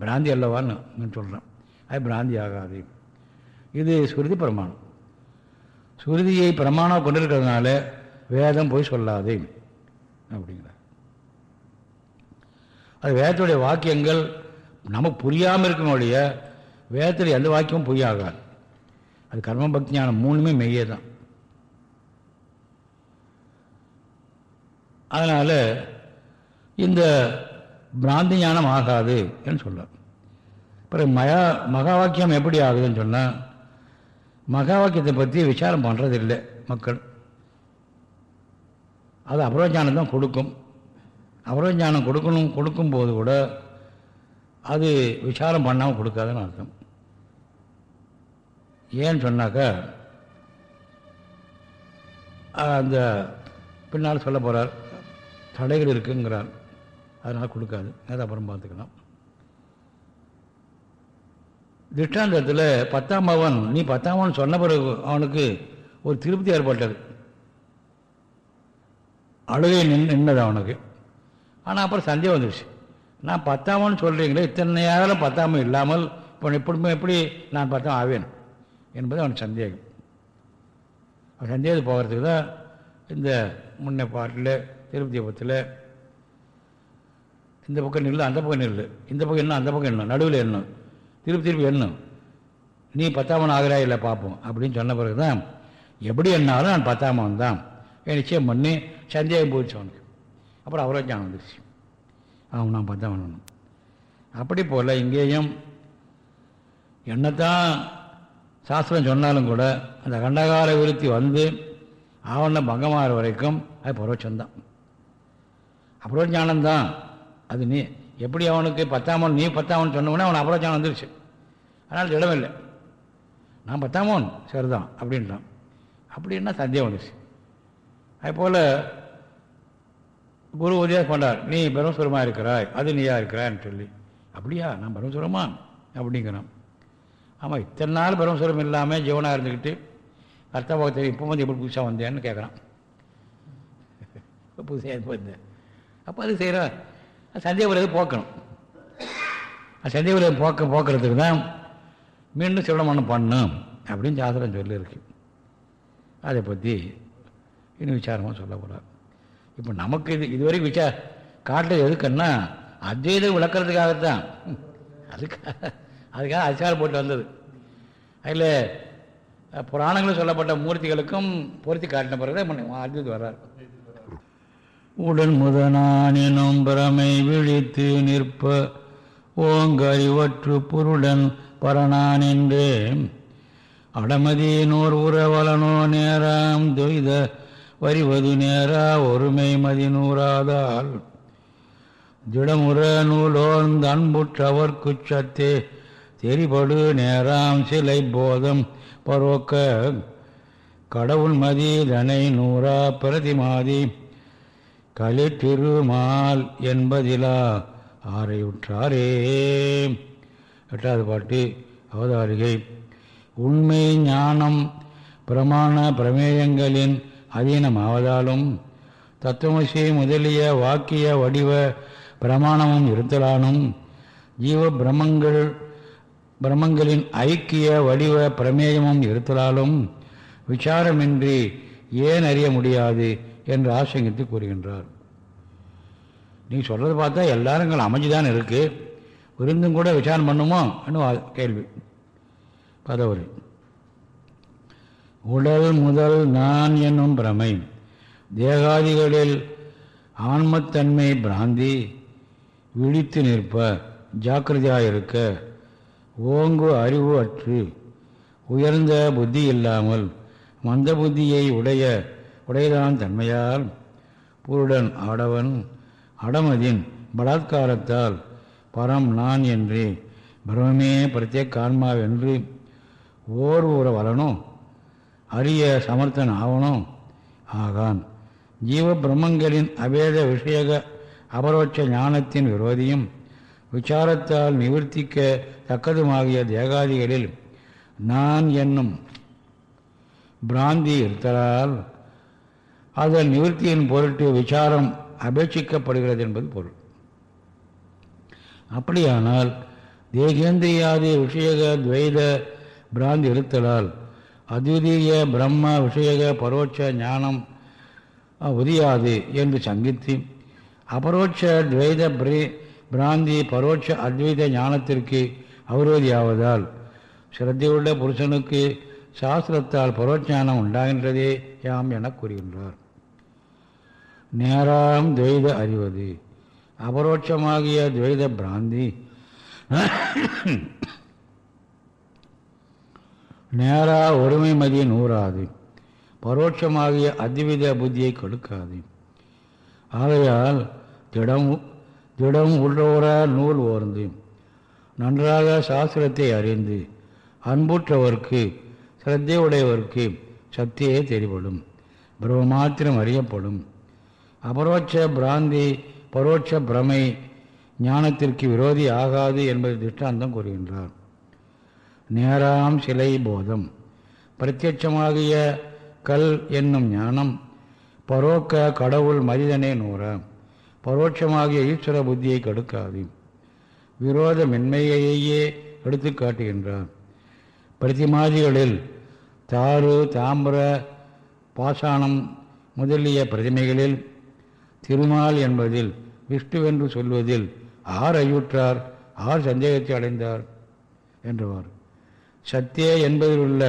S1: பிராந்தி அல்லவான்னு சொல்கிறேன் அது பிராந்தி ஆகாது. இது சுருதி பிரமாணம். சுருதியை பிரமாணம் கொண்டிருக்கிறதுனால வேதம் போய் சொல்லாது அப்படிங்கிறார். அது வேதத்துடைய வாக்கியங்கள் நமக்கு புரியாமல் இருக்கணும் ஒழிய வேதத்தில் எந்த வாக்கியமும் பொய்யாகாது. அது கர்மபக்தியான மூணுமே மெய்யே தான் அதனால் இந்த பிராந்தி ஞானம் ஆகாது என்று சொல்கிறார் அப்புறம் மயா மகா வாக்கியம் எப்படி ஆகுதுன்னு சொன்னால் மகா வாக்கியத்தை பற்றி விசாரம் பண்ணுறதில்லை மக்கள். அது அபரோஜானம் தான் கொடுக்கும். அபரோஜானம் கொடுக்கணும் கொடுக்கும்போது கூட அது விசாரம் பண்ணாமல் கொடுக்காதுன்னு அர்த்தம். ஏன்னு சொன்னாக்கா அந்த பின்னால் சொல்ல போகிறார் தடைகள் இருக்குங்கிறார். அதனால் கொடுக்காது. அதை அப்புறம் பார்த்துக்கலாம். திருஷ்டாந்தத்தில் பத்தாம் பவன் நீ பத்தாம் சொன்ன பிறகு அவனுக்கு ஒரு திருப்தி ஏற்பட்டது. அழுகை நின் நின்னது அவனுக்கு. ஆனால் அப்புறம் சந்தேகம் வந்துடுச்சு நான் பத்தாமன்னு சொல்கிறீங்களே இத்தனை நேரம் பத்தாம இல்லாமல் இப்போ எப்படி எப்படி நான் பத்தாம் ஆவேன் என்பது அவனுக்கு சந்தேகம். அவன் போகிறதுக்கு தான் இந்த முன்ன பாட்டில் திருப்பதி பத்தில் இந்த பக்கம் நில்லு அந்த பக்கம் நில்லு. இந்த பக்கம் என்ன அந்த பக்கம் என்ன நடுவில் என்ன திருப்பி திருப்பி எண்ணும் நீ பத்தாமன் ஆகிறாய் இல்லை பார்ப்போம். அப்படின்னு சொன்ன பிறகு தான் எப்படி என்னாலும் நான் பத்தாமன் தான். நிச்சயம் பண்ணி. சந்தேகம் போயிடுச்சு அவனுக்கு. அப்புறம் அவரோ ஞானம் வந்துருச்சு. அவன் நான் பத்தாமன் அப்படி போல் இங்கேயும் என்னத்தான் சாஸ்திரம் சொன்னாலும் கூட அந்த கண்டகால விருத்தி வந்து ஆவண பங்கமாகிற வரைக்கும் அது பரவச்சந்தான். அப்புறம் ஞானம்தான் அது நீ எப்படி அவனுக்கு பத்தாமன் நீ பத்தாமன் சொன்னவனே அவன் அப்புறம் ஞானம் வந்துருச்சு. அதனால் இடமில்லை. நான் பத்தாமன் சரிதான் அப்படின்றான். அப்படின்னா சந்தேகம் வந்துச்சு அதுபோல் குரு உதயம் கொண்டார் நீ பிரம்மசுரமாக இருக்கிறாய் அது நீயா இருக்கிறான்னு சொல்லி அப்படியா நான் பிரம்மசுரமா அப்படிங்கிறான். ஆமாம் இத்தனை நாள் பிரம்மசுரம் இல்லாமல் ஜீவனாக இருந்துக்கிட்டு அர்த்தபாகத்தை இப்போ வந்து எப்படி புதுசாக வந்தேன்னு கேட்குறான் புதுசாக எப்போ வந்தேன் அப்போ அது செய்கிறான் சந்தேக விரதம் போக்கணும். சந்தேக விரதம் போக்க போக்குறதுக்கு தான் மீண்டும் சிவனமனம் பண்ணும் அப்படின்னு சாஸ்திரம் சொல்லியிருக்கு. அதை பற்றி இன்னும் விசாரமாக சொல்ல போகிறார் இப்போ நமக்கு இது இதுவரைக்கும் விசா காட்டுறது எதுக்குன்னா அத்வைதம் விளக்கிறதுக்காகத்தான். அதுக்காக அதுக்காக அதிகாரம் போட்டு வந்தது. அதில் புராணங்களும் சொல்லப்பட்ட மூர்த்திகளுக்கும் பொருத்தி காட்டின பிறகு அத்வைதம் வர்றார். உடன் முதனானினும் பிரமை விழித்து நிற்ப. ஓங்கறிவற்று பொருடன் பரணான் என்று. அடமதி நோர் உறவலனோ நேராம் துய்த வரிவது நேரா ஒருமை மதி நூறாதால் திடமுற நூலோர்ந்த அன்புற்றவர்க்கு சத்தே தெரிபடு நேராம் சிலை போதம் பரோக்க. கடவுள் மதி தனை நூறா பிரதிமாதி. கலித்திருமால் என்பதிலா ஆரையுற்றாரே. எட்டாவது பாட்டு அவதாரிகை. உண்மை ஞானம் பிரமாண பிரமேயங்களின் அதீனமாவதாலும் தத்துவசி முதலிய வாக்கிய வடிவ பிரமாணமும் இருத்தலானும் ஜீவ பிரம்மங்கள் பிரம்மங்களின் ஐக்கிய வடிவ பிரமேயமும் இருத்தலாலும் விசாரமின்றி ஏன் அறிய முடியாது? என்று ஆசங்கித்து கூறுகின்றார். நீ சொல்கிறது பார்த்தா எல்லாரும் அமைஞ்சுதான் இருக்கு. விருந்தும் கூட விசாரம் பண்ணுமோ? இன்னும் கேள்வி. பதவரி. உடல் முதல் நான் என்னும் பிரமை. தேகாதிகளில் ஆன்மத்தன்மை பிராந்தி. விழித்து நிற்ப. ஜாக்கிரதையாக இருக்க ஓங்கு அறிவு அற்று. உயர்ந்த புத்தி இல்லாமல் மந்த புத்தியை உடைய உடையதான் தன்மையால் பூருடன் ஆடவன் அடமதின் பலாத்காரத்தால் பரம் நான் என்று. பிரமே பிரத்யேக ஆன்மாவென்று ஓர் ஊற வளனும் அரிய சமர்த்தன் ஆவனும் ஆகான். ஜீவ பிரம்மங்களின் அபேத விஷயக அபரோட்ச ஞானத்தின் விரோதியும் விசாரத்தால் நிவர்த்திக்க தக்கதுமாகிய தேகாதிகளில் நான் என்னும் பிராந்தி இருத்தலால் அதன் நிவர்த்தியின் பொருட்டு விசாரம் அபேட்சிக்கப்படுகிறது என்பது பொருள். அப்படியானால் தேகேந்திரியாதி விஷயக துவைத பிராந்தி இருத்தலால் அத்விதீய பிரம்ம விஷயக பரோட்ச ஞானம் உதியாது என்று சங்கித்து அபரோட்ச துவைத பிரே பிராந்தி பரோட்ச அத்வைத ஞானத்திற்கு அவரோதியாவதால் சிரத்தையுள்ள புருஷனுக்கு சாஸ்திரத்தால் பரோட்சானம் உண்டாகின்றதே யாம் என கூறுகின்றார். நேராம் துவைத அறிவது. அபரோட்சமாகிய துவைத பிராந்தி. நேரா ஒருமை மதிய நூறாது. பரோட்சமாகிய அத்வித புத்தியை கொடுக்காது. ஆகையால் திடம் திடம் உள்ளோர நூல் ஓர்ந்து நன்றாக சாஸ்திரத்தை அறிந்து அன்புற்றவர்க்கு சிரத்தை உடையவர்க்கு சக்தியே தெரிபடும் பிரம்மமாத்திரம் அறியப்படும். அபரோட்ச பிராந்தி பரோட்ச பிரமை ஞானத்திற்கு விரோதி ஆகாது என்பது திஷ்டாந்தம் கூறுகின்றார். நேராம் சிலை போதம். பிரத்யட்சமாகிய கல் என்னும் ஞானம் பரோக்க கடவுள் மனிதனே நூற பரோட்சமாகிய ஈஸ்வர புத்தியை கடுக்காது. விரோத மென்மையையே எடுத்து காட்டுகின்றார். பிரதிமாதிகளில் தாறு தாமிர பாசாணம் முதலிய பிரதிமைகளில் திருமால் என்பதில் விஷ்ணுவென்று சொல்வதில் ஆர் ஐயுற்றார் ஆர் சந்தேகத்தை அடைந்தார் என்றவார் சத்தியே என்பதில் உள்ள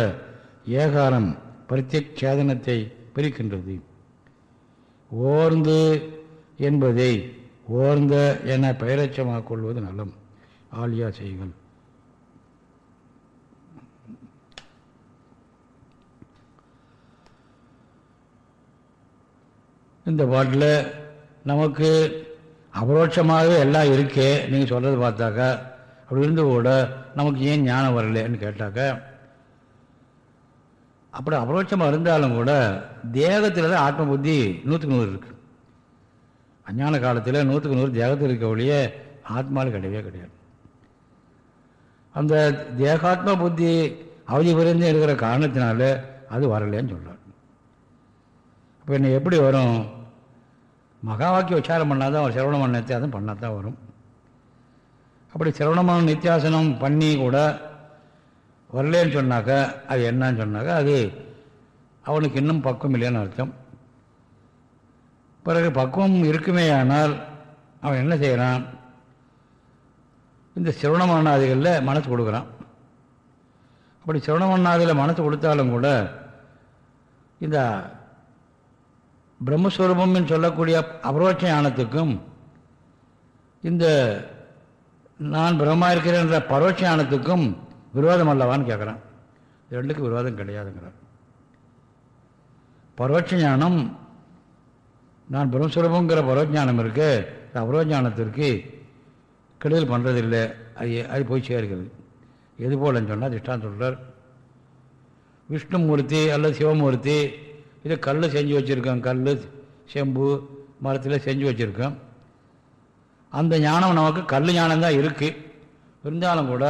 S1: ஏகாரம் பிரத்யக் சேதனத்தை பிரிக்கின்றது. ஓர்ந்து என்பதை ஓர்ந்த என பெயரச்சமாக கொள்வது நலம். ஆலியா செய்கள். இந்த பாட்டில் நமக்கு அபரோட்சமாகவே எல்லாம் இருக்கே நீங்கள் சொல்கிறது பார்த்தாக்கா அப்படி இருந்து கூட நமக்கு ஏன் ஞானம் வரலன்னு கேட்டாக்க அப்படி அபரோட்சமாக இருந்தாலும் கூட தேகத்தில் தான் ஆத்ம புத்தி நூற்றுக்கு நூறு இருக்குது அஞ்ஞான காலத்தில் நூற்றுக்கு நூறு தேகத்தில் இருக்க ஒழிய ஆத்மாவில் கிடையவே கிடையாது. அந்த தேகாத்ம புத்தி அவதி குறைந்து இருக்கிற காரணத்தினால அது வரலன்னு சொல்கிறார் இப்போ என்ன எப்படி வரும்? மகா வாக்கிய உச்சாரம் பண்ணால் தான் சிரவணமான நித்தியாசனம் பண்ணால் தான் வரும். அப்படி சிரவணமான நித்தியாசனம் பண்ணி கூட வரலேன்னு சொன்னாக்கா அது என்னன்னு சொன்னாக்கா அது அவனுக்கு இன்னும் பக்குவம் இல்லைன்னு அர்த்தம். பிறகு பக்குவம் இருக்குமே ஆனால் அவன் என்ன செய்கிறான் இந்த சிரவணமானாதிகளில் மனசு கொடுக்குறான். அப்படி சிரவணமானாதில் மனசு கொடுத்தாலும் கூட இந்த பிரம்மஸ்வரூபம்னு சொல்லக்கூடிய அபரோட்ச ஞானத்துக்கும் இந்த நான் பிரம்மா இருக்கிறேன்ற பரோட்ச ஞானத்துக்கும் விரோதம் அல்லவான்னு கேட்குறான் ரெண்டுக்கும் விரோதம் கிடையாதுங்கிறார். பரோட்ச ஞானம் நான் பிரம்மஸ்வரூபங்கிற பரோஜானம் இருக்கு அபரோஜானத்திற்கு கெடுதல் பண்ணுறதில்லை அது அது போய் சேர்கிறது. எது போலன்னு சொன்னால் திஷ்டான் சொல்கிறார் விஷ்ணுமூர்த்தி அல்லது சிவமூர்த்தி இதை கல் செஞ்சு வச்சுருக்கோம் கல் செம்பு மரத்தில் செஞ்சு வச்சுருக்கோம் அந்த ஞானம் நமக்கு கல் ஞானம் தான் இருக்குது இருந்தாலும் கூட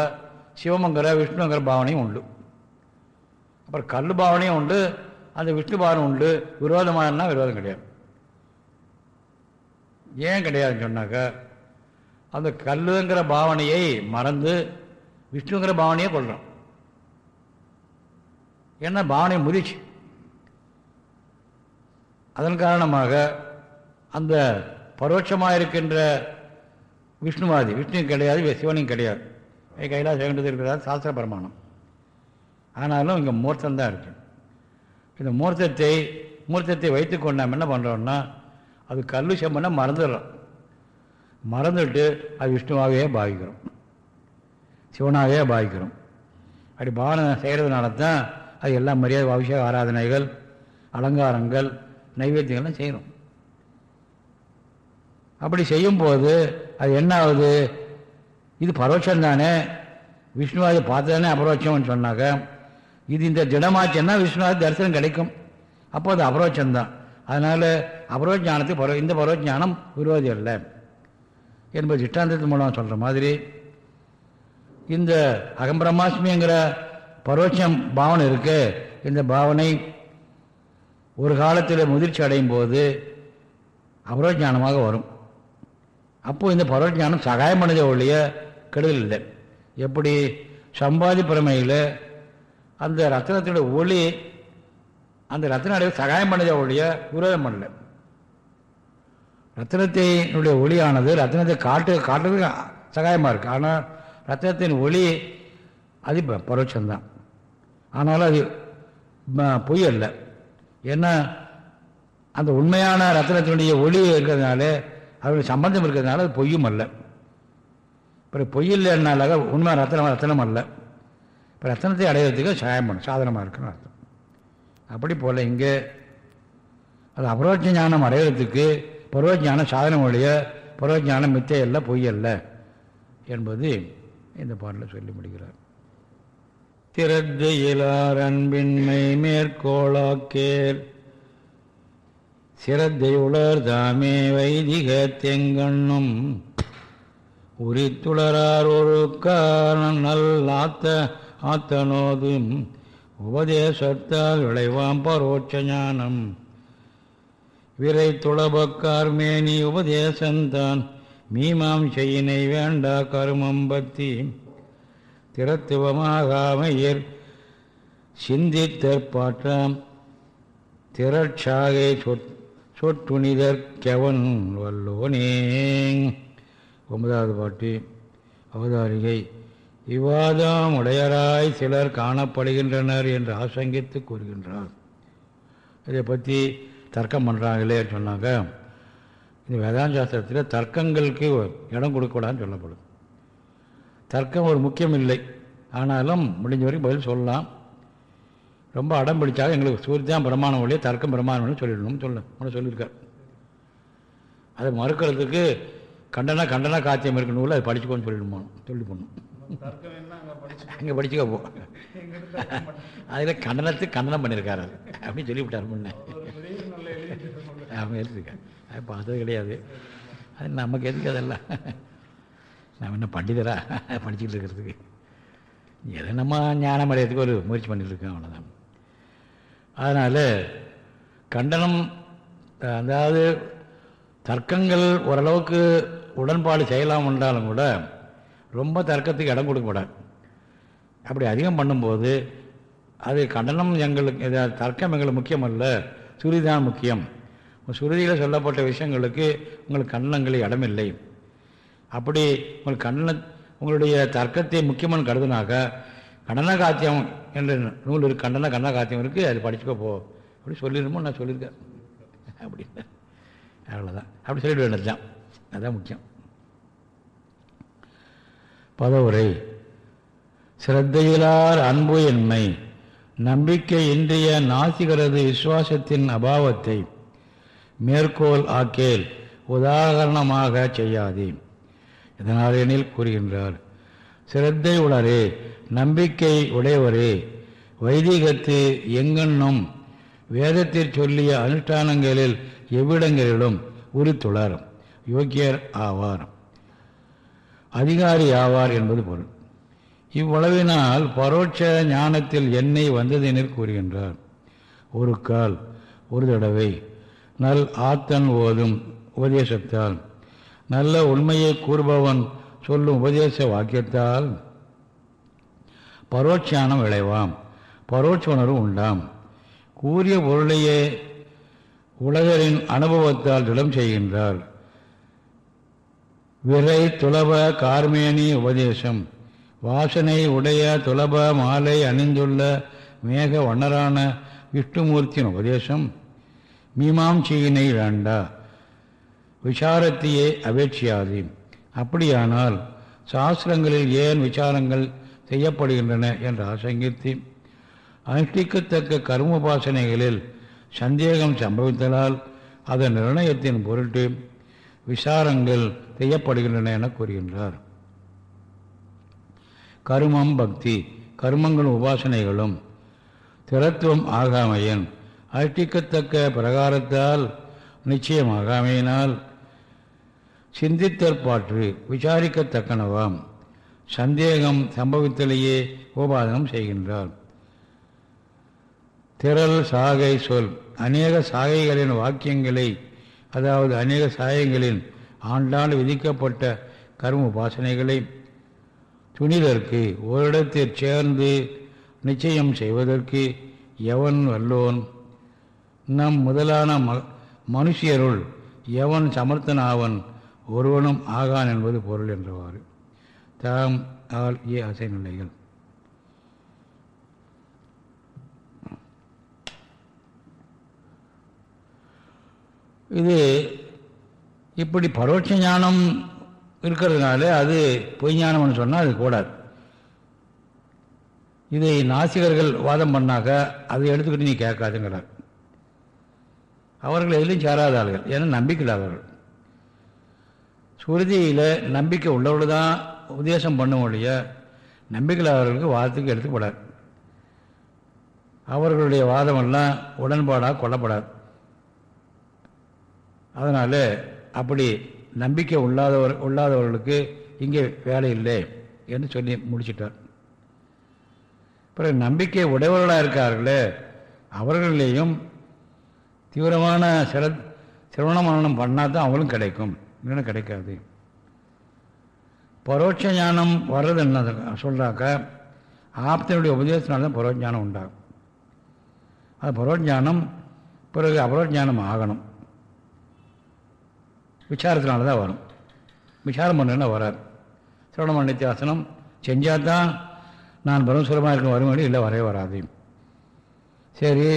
S1: சிவமங்கிற விஷ்ணுங்கிற பாவனையும் உண்டு. அப்புறம் கல் பாவனையும் உண்டு அந்த விஷ்ணு பாவனை உண்டு. விரோதமானா விரோதம் கிடையாது. ஏன் கிடையாதுன்னு சொன்னாக்கா அந்த கல்லுங்கிற பாவனையை மறந்து விஷ்ணுங்கிற பாவனையை கொள்கிறோம் ஏன்னா பாவனை முதிச்சு அதன் காரணமாக அந்த பரோட்சமாக இருக்கின்ற விஷ்ணுவாதி விஷ்ணுவும் கிடையாது சிவனையும் கிடையாது. கைலாச வேண்டது இருக்கிறதா சாஸ்திர பிரமாணம். ஆனாலும் இங்கே மூர்த்தம் தான் இருக்கு. இந்த மூர்த்தத்தை மூர்த்தத்தை வைத்து கொண்டு நம்ம என்ன பண்ணுறோம்னா அது கல்லு செம்மனை மறந்துடுறோம். மறந்துட்டு அது விஷ்ணுவாகவே பாவிக்கிறோம். சிவனாகவே பாவிக்கிறோம். அப்படி பாவனை செய்கிறதுனால தான் அது எல்லாம் மரியாதை அபிஷேக ஆராதனைகள் அலங்காரங்கள் நைவேத்தியங்கள்லாம் செய்யணும் அப்படி செய்யும்போது அது என்ன ஆகுது இது பரோட்சம் தானே? விஷ்ணுவாதி பார்த்ததானே அபரோட்சம்னு சொன்னாக்க இது இந்த திடமாச்சுன்னா விஷ்ணுவாதி தரிசனம் கிடைக்கும். அப்போ அது அபரோட்சம்தான் அதனால் அபரோஜானத்துக்கு பரோ இந்த பரோஜ ஞானம் விரோதி அல்ல. என்பது திஷ்டாந்தத்தின் மூலம் சொல்கிற மாதிரி இந்த அகம்பிரமாஸ்மிங்கிற பரோட்சம் பாவனை இருக்கு. இந்த பாவனை ஒரு காலத்தில் முதிர்ச்சி அடையும் போது அபரோஜானமாக வரும். அப்போது இந்த பரோஜானம் சகாயம் பண்ணதே ஒழிய கெடுதல் இல்லை. எப்படி? சம்பாதி பிரமையில் அந்த ரத்தனத்தினுடைய ஒளி அந்த ரத்தன அடைவு சகாயம் பண்ணதே ஒழிய விரோதம் பண்ணல. ரத்தனத்தினுடைய ஒளியானது ரத்தனத்தை காட்டு காட்டுறதுக்கு சகாயமாக இருக்குது ஆனால் ரத்தனத்தின் ஒளி அது பரோட்சம்தான் ஆனாலும் அது பொய் அல்ல. ஏன்னா அந்த உண்மையான ரத்தனத்தினுடைய ஒளி இருக்கிறதுனால அவருடைய சம்பந்தம் இருக்கிறதுனால அது பொய்யும் அல்ல. இப்போ பொய் இல்லைன்னால உண்மை ரத்தனம் ரத்தனம் அல்ல. இப்போ ரத்தனத்தை அடையிறதுக்கு சாயம் பண்ணும் சாதனமாக இருக்குன்னு அர்த்தம். அப்படி போல் இங்கே அது அபரோஜ ஞானம் அடையிறதுக்கு பருவஜானம் சாதனம் ஒழிய பருவஜானம் மித்தையல்ல பொய்யல்ல என்பது இந்த பாடலில் சொல்லி முடிகிறார் திறத்தையிலார் அன்பின்மை மேற்கோளாக்கேர். சிரத்தை உலர் தாமே வைதிக தெங்கண்ணும். உரித்துளரார் ஒரு காரணம் நல் ஆத்த ஆத்தனோதும். உபதேசத்தால் விளைவாம் பரோட்ச ஞானம். விரை துளபக்கார் மேனி உபதேசந்தான். மீமாம் செய்யினை வேண்டா கருமம்பத்தி திறத்துவமாகாமையர் சிந்தித்தற்பாற்றாம் திரட்சாகை சொற் கெவன் வல்லோனே. ஒன்பதாவது பாட்டு அவதாரிகை. இவ்வாதாம் உடையராய் சிலர் காணப்படுகின்றனர் என்று ஆசங்கித்து கூறுகின்றார். இதை பற்றி தர்க்கம் பண்ணுறாங்களே சொன்னாங்க இந்த வேதாந்த சாஸ்திரத்தில் தர்க்கங்களுக்கு இடம் கொடுக்கக்கூடாதுன்னு சொல்லப்படும். தர்க்கம் ஒரு முக்கியம் இல்லை ஆனாலும் முடிஞ்ச வரைக்கும் பதில் சொல்லலாம். ரொம்ப அடம் பிடிச்சாக எங்களுக்கு சூரியதான் பிரமாணம் வழியே தர்க்கம் பிரமாணம்னு சொல்லிடணும்னு சொல்ல உன சொல்லியிருக்கார். அதை மறுக்கிறதுக்கு கண்டனா கண்டனா காத்தியம் இருக்கணும்ல அதை படிச்சுக்கோன்னு சொல்லிடுமோ சொல்லி போடணும். அங்கே படிச்சுக்க. போ. அதில் கண்டனத்துக்கு கண்டனம் பண்ணியிருக்காரு அது அப்படின்னு சொல்லிவிட்டார் முன்ன. அவன் எழுதியிருக்கார். அது பார்த்தது கிடையாது. அது நமக்கு எதுக்கு அதெல்லாம்? நம்ம என்ன பண்டிதரா? படிச்சுட்டு இருக்கிறதுக்கு. எதை நம்ம ஞானம் அடையிறதுக்கு ஒரு முயற்சி பண்ணிட்டு இருக்கோம் அவ்வளோதான் அதனால் கண்டனம் அதாவது தர்க்கங்கள் ஓரளவுக்கு உடன்பாடு செய்யலாம் என்றாலும் கூட ரொம்ப தர்க்கத்துக்கு இடம் கொடுக்கக்கூடாது அப்படி அதிகம் பண்ணும்போது அது கண்டனம் எங்களுக்கு தர்க்கம் எங்களுக்கு முக்கியம் சுருதி தான் முக்கியம். சுருதியில் சொல்லப்பட்ட விஷயங்களுக்கு உங்களுக்கு கண்டனங்கள் இடமில்லை. அப்படி உங்கள் கண்டன உங்களுடைய தர்க்கத்தை முக்கியமான கருதுனாக்க கண்டனகாத்தியம் என்ற நூல் இருக்கு கண்டன கண்ணகாத்தியம் இருக்குது அது படிச்சுக்கோ போ. அப்படி சொல்லிடுமோ நான் சொல்லியிருக்கேன். அப்படி. அவ்வளோதான் அப்படி சொல்லிட வேண்டியது தான் அதுதான் முக்கியம். பதவுரை. சிரத்தையிலார் அன்பு என்மை நம்பிக்கை இன்றைய நாசிகரது விசுவாசத்தின் அபாவத்தை மேற்கோள் ஆக்கேல் உதாரணமாக செய்யாதேன். இதனால் எனில் கூறுகின்றார் சிரத்தை உளரே நம்பிக்கை உடையவரே வைதிகத்து எங்கென்னும் வேதத்தில் சொல்லிய அனுஷ்டானங்களில் எவ்விடங்களிலும் உரித்துளர் யோக்கியர் ஆவார். அதிகாரி ஆவார் என்பது பொருள். இவ்வளவினால் பரோட்ச ஞானத்தில் என்னை வந்ததெனில் கூறுகின்றார் ஒரு கால் ஒரு தடவை நல் ஆத்தன் ஓதும் உபதேசத்தால் நல்ல உண்மையை கூறுபவன் சொல்லும் உபதேச வாக்கியத்தால் பரோட்சானம் விளைவாம் பரோட்ச உணர்வு உண்டாம். கூறிய பொருளையே உலகரின் அனுபவத்தால் திடம் செய்கின்றார். விரை துலப கார்மேனி உபதேசம். வாசனை உடைய துலப மாலை அணிந்துள்ள மேக வண்ணரான விஷ்ணுமூர்த்தியின் உபதேசம். மீமாம்சியினை வேண்டா. விசாரத்தையே அவேட்சியாது அப்படியானால் சாஸ்திரங்களில் ஏன் விசாரங்கள் செய்யப்படுகின்றன என்று ஆசங்கித்து அனுஷ்டிக்கத்தக்க கர்மோபாசனைகளில் சந்தேகம் சம்பவித்ததால் அதன் நிர்ணயத்தின் பொருட்டு விசாரங்கள் செய்யப்படுகின்றன என கூறுகின்றார். கருமம் பக்தி கர்மங்களும் உபாசனைகளும் திறத்துவம் ஆகாமையன் அஷ்டிக்கத்தக்க பிரகாரத்தால் நிச்சயமாகாமையினால் சிந்தித்தற்பாற்று விசாரிக்கத்தக்கனவாம். சந்தேகம் சம்பவத்திலேயே உபாதனம் செய்கின்றார். திரள் சாகை சொல். அநேக சாகைகளின் வாக்கியங்களை அதாவது அநேக சாயங்களின் ஆண்டாண்டு விதிக்கப்பட்ட கர்ம உபாசனைகளை துணிதற்கு ஓரிடத்தில் சேர்ந்து நிச்சயம் செய்வதற்கு எவன் வல்லோன்? நம் முதலான ம மனுஷியருள் எவன் சமர்த்தனாவன்? ஒருவனும் ஆகான் என்பது பொருள் என்றவாறு. தாம் ஆள் ஏ அசை நிலைகள். இது இப்படி பரோட்ச ஞானம் இருக்கிறதுனால அது பொய் ஞானம்னு சொன்னால் அது கூடாது. இதை நாசிகர்கள் வாதம் பண்ணாக்க அதை எடுத்துக்கிட்டு நீ கேட்காதுங்கிறார். அவர்கள் எதிலும் சேராத ஆளுகள். ஏன்னா நம்பிக்கையில் அவர்கள் சுருதியில் நம்பிக்கை உள்ளவர்கள் தான் உபதேசம் பண்ணும் ஒழிய நம்பிக்கை வாதத்துக்கு எடுத்துக்கப்படாது. அவர்களுடைய வாதமெல்லாம் உடன்பாடாக கொல்லப்படாது. அதனால் அப்படி நம்பிக்கை உள்ளாதவர் உள்ளாதவர்களுக்கு இங்கே வேலை இல்லை என்று சொல்லி முடிச்சிட்டார். பிறகு நம்பிக்கை உடையவர்களாக இருக்கார்களே அவர்களிலேயும் தீவிரமான சிர சிரவண மரணம் பண்ணால் தான் அவங்களும் கிடைக்கும். இல்லைன்னா கிடைக்காது. பரோட்ச ஞானம் வர்றது என்ன சொல்கிறாக்க ஆப்தனுடைய உபதேசத்தினால தான் பரோட்ச ஞானம் உண்டாகும். அது பரோட்ச ஞானம் பிறகு அபரோட்ச ஞானம் ஆகணும். விசாரத்தினால தான் வரும். விசாரம் பண்ணுன்னா வராது. சிரவணம நித்தியாசனம் செஞ்சால் தான் நான் பிரம்மசுரமாக இருக்க வருமாடி இல்லை வரவே வராது. சரி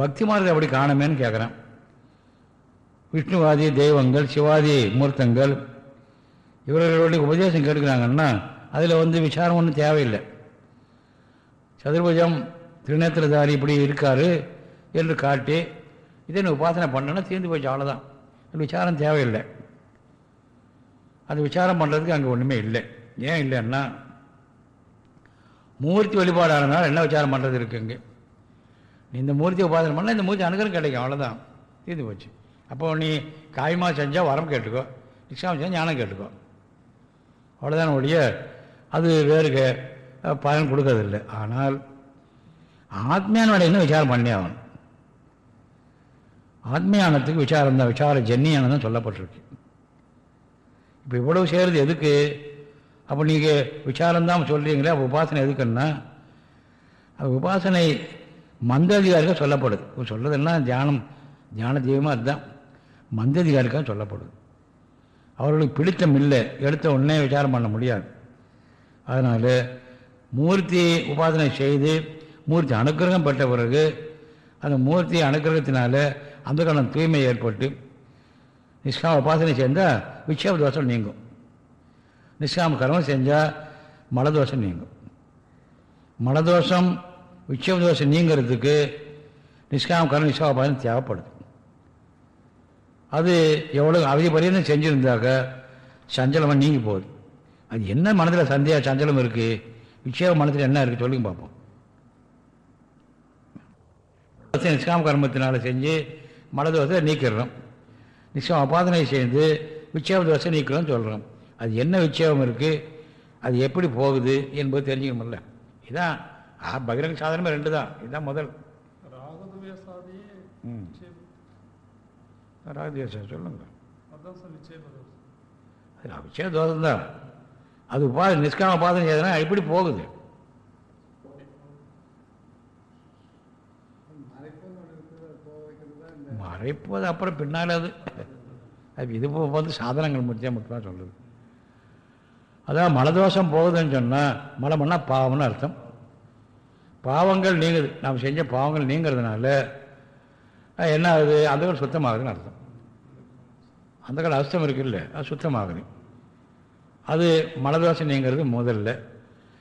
S1: பக்தி மார்க்கம் அப்படி காணுமேன்னு கேட்குறேன் விஷ்ணுவாதி தெய்வங்கள் சிவாதி மூர்த்தங்கள் இவர்களுடைய உபதேசம் கேட்குறாங்கன்னா அதில் வந்து விசாரம் ஒன்றும் தேவையில்லை. சதுர்புஜம் திருநேத்திரதாரி இப்படி இருக்கார் என்று காட்டி இதை நீ உபாசனை பண்ணனா தீர்ந்து போச்சு அவ்வளோதான் விசாரம் தேவையில்லை. அது விசாரம் பண்ணுறதுக்கு அங்கே ஒன்றுமே இல்லை. ஏன் இல்லைன்னா மூர்த்தி வழிபாடானதுனால என்ன விசாரம் பண்ணுறது இருக்குது இங்கே? இந்த மூர்த்தி உபாசனை பண்ணால் இந்த மூர்த்தி அனுகிறம் கிடைக்கும் அவ்வளோதான் தீர்ந்து போச்சு. அப்போ நீ காயமாக செஞ்சால் வரம் கேட்டுக்கோ நிச்சயம் செஞ்சால் ஞானம் கேட்டுக்கோ. அவ்வளோதான் ஒழிய அது வேறு பலன் கொடுக்கறதில்லை. ஆனால் ஆத்மியானுடைய விசாரம் பண்ணி ஆகணும். ஆத்மியானத்துக்கு விசாரம் தான் விசார ஜன்னியானம் தான் சொல்லப்பட்டிருக்கு. இப்போ இவ்வளவு செய்கிறது எதுக்கு? அப்போ நீங்கள் விசாரம் தான் சொல்கிறீங்களே அப்போ உபாசனை எதுக்குன்னா அது உபாசனை மந்ததிகாரிக்காக சொல்லப்படுது. சொல்கிறதுன்னா தியானம் தியான தெய்வமாக அதுதான். மந்ததிகாரிக்காக சொல்லப்படுது. அவர்களுக்கு பிடித்தம் இல்லை. எடுத்த உடனே விசாரம் பண்ண முடியாது. அதனால் மூர்த்தி உபாசனை செய்து மூர்த்தி அனுக்கிரகம் பெற்ற பிறகு அந்த மூர்த்தி அனுக்கிரகத்தினால அந்த காலம் தூய்மை ஏற்பட்டு நிஷ்காம உபாசனை செஞ்சால் விக்ஷேப தோஷம் நீங்கும். நிஷ்காம கர்மம் செஞ்சால் மலதோஷம் நீங்கும். மலதோஷம் விட்சேப தோஷம் நீங்கிறதுக்கு நிஷ்காம கர்மம் நிஷ்காம உபாசனை தேவைப்படுது. அது எவ்வளோ அவதி பரியந்தம் செஞ்சுருந்தாக்க சஞ்சலமாக நீங்கி போகுது. அது என்ன மனதில் சந்தேக சஞ்சலம் இருக்குது விட்சேப மனத்தில் என்ன இருக்குது சொல்லுங்க பார்ப்போம் நிஷ்காம கர்மத்தினால செஞ்சு மன தோசை நீக்கிடுறோம். நிச்சயம் அபாதனை சேர்ந்து விட்சேப தோசை நீக்கிறோம்னு சொல்கிறோம் அது என்ன விட்சேபம் இருக்குது அது எப்படி போகுது என்பது தெரிஞ்சுக்கணும்ல. இதான் பகிரங்க சாதனமே ரெண்டு தான் இதுதான் முதல்
S2: ராகத்வேஷாதியே
S1: ம்
S2: விட்சேப
S1: ராகதேசம் சொல்லுங்க.
S2: தோஷம்
S1: அது அபிஷேக தோஷம் தான். அது உபாத நிஷ்காம உபாதனை எதுனா எப்படி போகுது. மறைப்பது அப்புறம் பின்னால் அது. அது இது வந்து சாதனங்கள் முடிச்சா மட்டும்தான் சொல்லுது அதான் மலதோஷம் போகுதுன்னு சொன்னால் மலம்னா பாவம்னு அர்த்தம். பாவங்கள் நீங்குது. நாம் செஞ்ச பாவங்கள் நீங்கிறதுனால என்ன ஆகுது? அந்த சுத்தமாகுதுன்னு அர்த்தம். அந்த கால அஸ்தம் இருக்குல்ல அது சுத்தமாகுது அது மலதோஷம் நீங்கிறது முதல்ல.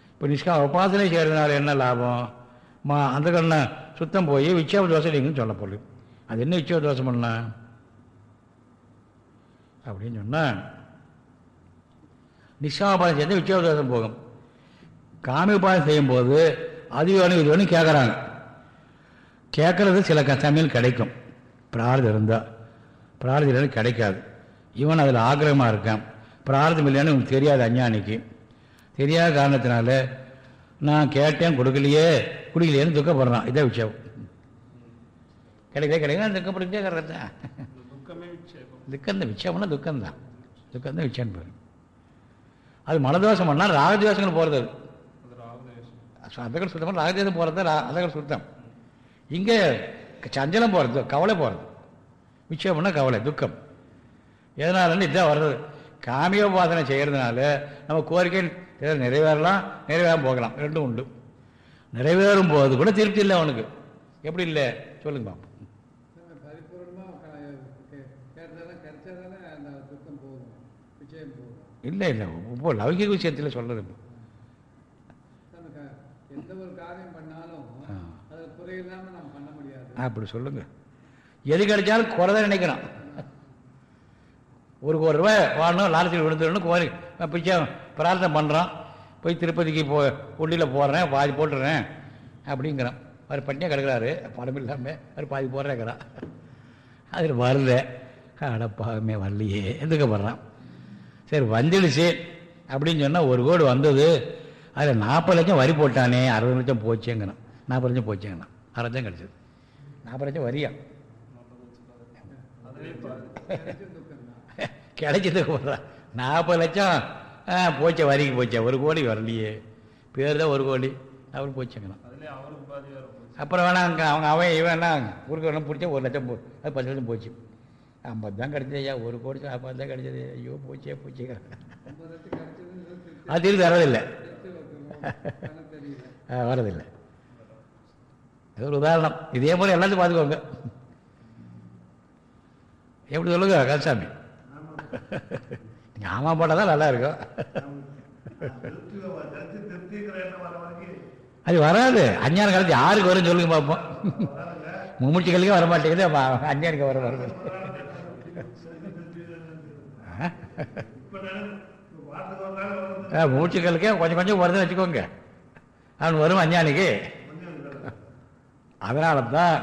S1: இப்போ நிஷ்கா உபாசனை செய்கிறதுனால என்ன லாபம்? மா அந்த கண்ண சுத்தம் போய் விச்சாப தோசை நீங்கன்னு சொல்லப்படும் அது என்ன விச்சாப தோசம் பண்ணலாம் அப்படின்னு சொன்னால் நிஷ்காமபாதம் செய்து விட்சேப தோஷம் போகும். காமி உபாதம் செய்யும்போது அது வேணும் இது வேணும் கேட்குறாங்க கேட்குறது சில க- கிடைக்கும். பிரார்த்தம் இருந்தால் பிரார்த்தம் இல்லைன்னு கிடைக்காது. இவன் அதில் ஆக்கிரகமாக இருக்கான். பிரார்த்தம் இல்லைன்னு இவனுக்கு தெரியாது அஞ்ஞானிக்கு. தெரியாத காரணத்தினால நான் கேட்டேன் கொடுக்கலையே. குடிக்கலையேன்னு துக்கப்படுறான். இதான் விஷயம் கிடைக்கல கிடைக்கல. துக்கப்படுத்தே கிடையாது
S2: துக்கமே
S1: தான் விஷயம்னா துக்கம்தான். துக்கம் தான் விஷயம் பேர். அது மனதோஷம் பண்ணால் ராகதோஷங்கள் போகிறது அது. அதகள் சுத்தமாக ராகதேசம் போகிறது அதகள் சுத்தம். இங்கே சஞ்சலம் போகிறது கவலை போகிறது விஷயம்னா கவலை துக்கம். எதனாலன்னு இதான் வர்றது. காமியோபாசனை செய்கிறதுனால நம்ம கோரிக்கை நிறைவேறலாம் நிறைவேறாம போகலாம். ரெண்டும் உண்டு. நிறைவேறும் போது கூட திருப்தி இல்லை அவனுக்கு. எப்படி இல்லை? சொல்லுங்க பாப்போம். இல்லை இல்லை. இப்போ லௌகிக விஷயத்தில் சொல்கிறது இப்போ.
S3: எந்த ஒரு காரியம் பண்ணாலும். அது குறை இல்லாமல் நம்ம பண்ண முடியாது.
S1: அப்படி சொல்லுங்க. எது கிடைச்சாலும் குறைதான் நினைக்கிறான். ஒரு கோடி ரூபாய் வாழணும் லாலத்தில் விழுந்துடணும் கோரி. பிச்சை பிரார்த்தனை பண்ணுறான் போய் திருப்பதிக்கு போ உள்ளியில் போடுறேன் பாதி போட்டுறேன் அப்படிங்கிறான். அவர் பண்ணியாக கிடக்குறாரு படம் இல்லாமல் அவர் பாதி போடுறேங்கிறான் அதில் வரல. அடப்பாகமே வரலையே. எதுக்கப்படுறான் சரி வந்துடுச்சு. அப்படின்னு சொன்னால் ஒரு கோடி வந்தது. அதில் நாற்பது லட்சம் வரி போட்டானே அறுபது லட்சம் போச்சேங்கிறான். நாற்பது லட்சம் போச்சேங்கண்ணா அரை லட்சம் கிடச்சிது. நாற்பது லட்சம் வரியா?
S2: அதுவே பாதி
S3: கிடைச்சும் துக்கம் தான்
S1: கிடைச்சது போடுறான் நாற்பது லட்சம். ஆ, போச்சே வரிக்கு போச்சே. ஒரு கோடி வரலையே. பேர் தான் ஒரு கோடி. அவர் போச்சுங்கண்ணா அப்புறம் வேணா அங்கே அவங்க அவன் இவன் குறுக்க வேணும் பிடிச்சா ஒரு லட்சம் போ அது பத்து லட்சம் போச்சு. ஐம்பது தான் கிடைச்சது ஐயா. ஒரு கோடி ஐம்பது தான் கிடைச்சது. ஐயோ போச்சே
S3: திருப்தி
S1: அது திருப்பி வரதில்லை. வரதில்லை. இது ஒரு உதாரணம். இதே போல் எல்லாத்தையும் பார்த்துக்கோங்க. எப்படி சொல்லுங்க கல்சாமி நீங்கள் ஆமாம் போட்டால் தான் நல்லா இருக்கும் அது வராது. அஞ்ஞான காலத்து யாருக்கு வரும் சொல்லுங்க பார்ப்போம் மும்முச்சிகளுக்கே வர மாட்டேங்குது அப்ப அஞ்ஞானிக்கு வர வருது. மூச்சுக்களுக்கே கொஞ்சம் கொஞ்சம் வருதுன்னு வச்சுக்கோங்க. அவன் வரும் அஞ்ஞானிக்கு அதனால தான்